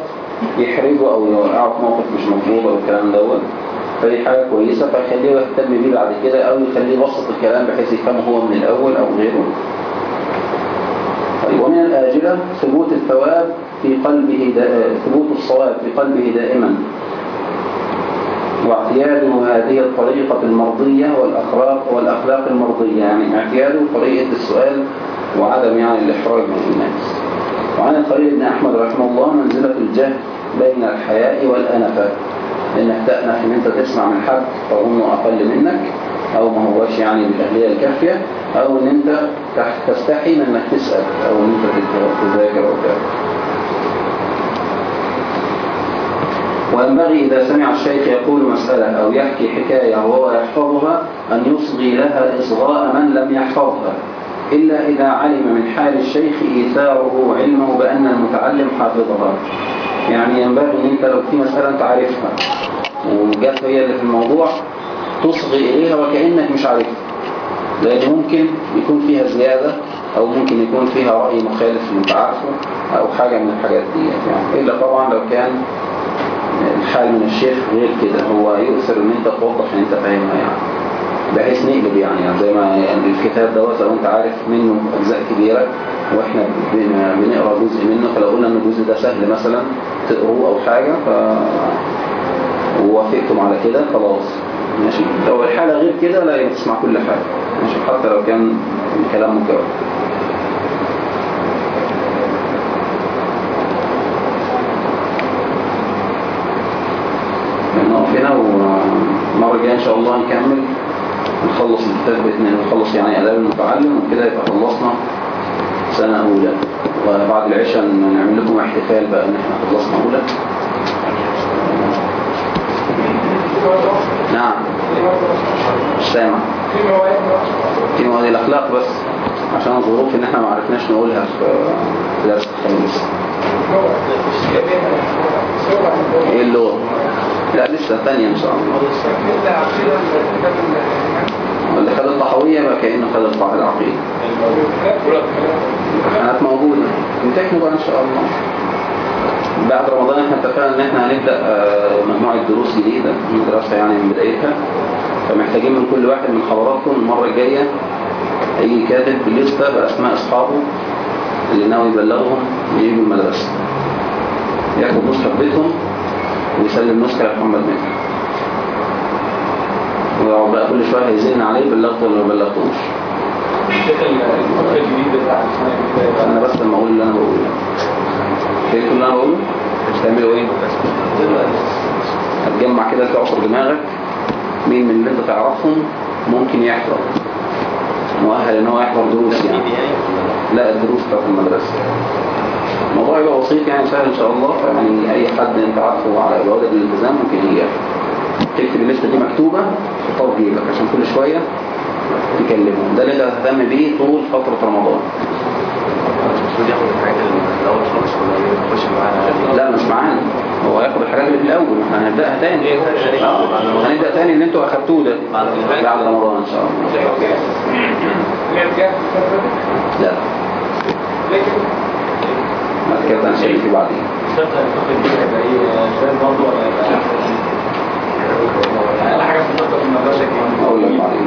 يحرجه أو في موقف مش مفروض أو الكلام دوت. فدي حاجة كويسة فيخليه يهتم بيه بعد كده أو يخليه يبسط الكلام بحيث يفهمه هو من الأول أو غيره. طيب ومن الآجلة ثبوت الثواب في قلبه. ثبوت الصواب في قلبه دائما. واعتياده هذه الطريقة المرضية والأخلاق والأخلاق المرضية. يعني اعتياده طريقة السؤال وعدم يعني الإحراج من الناس. وعن الخليل بن أحمد رحمه الله منزلة الجهل بين الحياء والأنفة إنك تأنف إن أنت تسمع من حد تظنه أقل منك أو ما هوش يعني بالأهلية الكافية أو إن أنت تح- تستحي من إنك تسأل أو إن أنت تذاكر أو كذا وينبغي إذا سمع الشيخ يقول مسألة أو يحكي حكاية وهو يحفظها أن يصغي لها إصغاء من لم يحفظها. إلا إذا علم من حال الشيخ إيثاره علمه بأن المتعلم حافظها. يعني ينبغي أن أنت لو في مسألة أنت عارفها وجات هي اللي في الموضوع تصغي إليها وكأنك مش عارفها. لأن ممكن يكون فيها زيادة أو ممكن يكون فيها رأي مخالف اللي أنت عارفه أو حاجة من الحاجات دي يعني. إلا طبعا لو كان الحال من الشيخ غير كده هو يؤثر ان انت توضح ان انت فاهمها يعني. بحيث نقلب يعني, يعني زي ما يعني الكتاب دوت لو انت عارف منه أجزاء كبيرة وإحنا بن- بنقرأ جزء منه فلو قلنا ان الجزء ده سهل مثلا تقروه أو حاجة ف ووافقتم على كده خلاص. ماشي؟ لو الحالة غير كده لا تسمع كل حاجة. ماشي؟ حتى لو كان الكلام مكرر نقف هنا الجاية إن شاء الله نكمل. نخلص الكتاب بإذن نخلص يعني آداب المتعلم وكده يبقى خلصنا. سنة أولى. وبعد العشاء نعمل لكم احتفال بقى إن إحنا خلصنا أولى. نعم. مش سامع. في مواد الأخلاق بس عشان الظروف إن إحنا ما عرفناش نقولها في درس الخميس. لغة. لغة. لا لسه تانية إن شاء الله. اللي خد الطحوية بقى كأنه خد الطحوية العقيدة. الامتحانات موجودة. امتحنوا بقى إن شاء الله. بعد رمضان إحنا اتفقنا إن إحنا هنبدأ آه، مجموعة دروس جديدة دراسة يعني من بدايتها. فمحتاجين من كل واحد من حضراتكم المرة الجاية هيجي كاتب لستة بأسماء أصحابه اللي ناوي يبلغهم يجيبوا المدرسة. ياخد نسخة في بيتهم ويسلم نسخة لمحمد مكي ويقعد بقى كل شوية هيزن عليه بلغته ولا ما بلغتوش أنا بس لما أقول اللي أنا بقوله. فهمتوا اللي أنا بقوله؟ تعملوا إيه؟ هتجمع كده تعصر دماغك. مين من اللي أنت تعرفهم ممكن يحضر؟ مؤهل إن هو يحضر دروس يعني. لا الدروس بتاعت المدرسة. الموضوع يبقى بسيط يعني سهل إن شاء الله. يعني أي حد انت عارفه على جوده الالتزام ممكن يحضر. تكتب الليسته دي مكتوبة تحطها في جيبك عشان كل شوية تكلمهم ده اللي انت هتهتم بيه طول فترة رمضان. لا مش معانا. هو هياخد الحاجات اللي في الأول. إحنا هنبدأها تاني. آه، هنبدأ تاني اللي أنتوا أخدتوه ده. بعد رمضان إن شاء الله. لا. كده هنشيل بعدين في كام؟ أقول لك بعدين.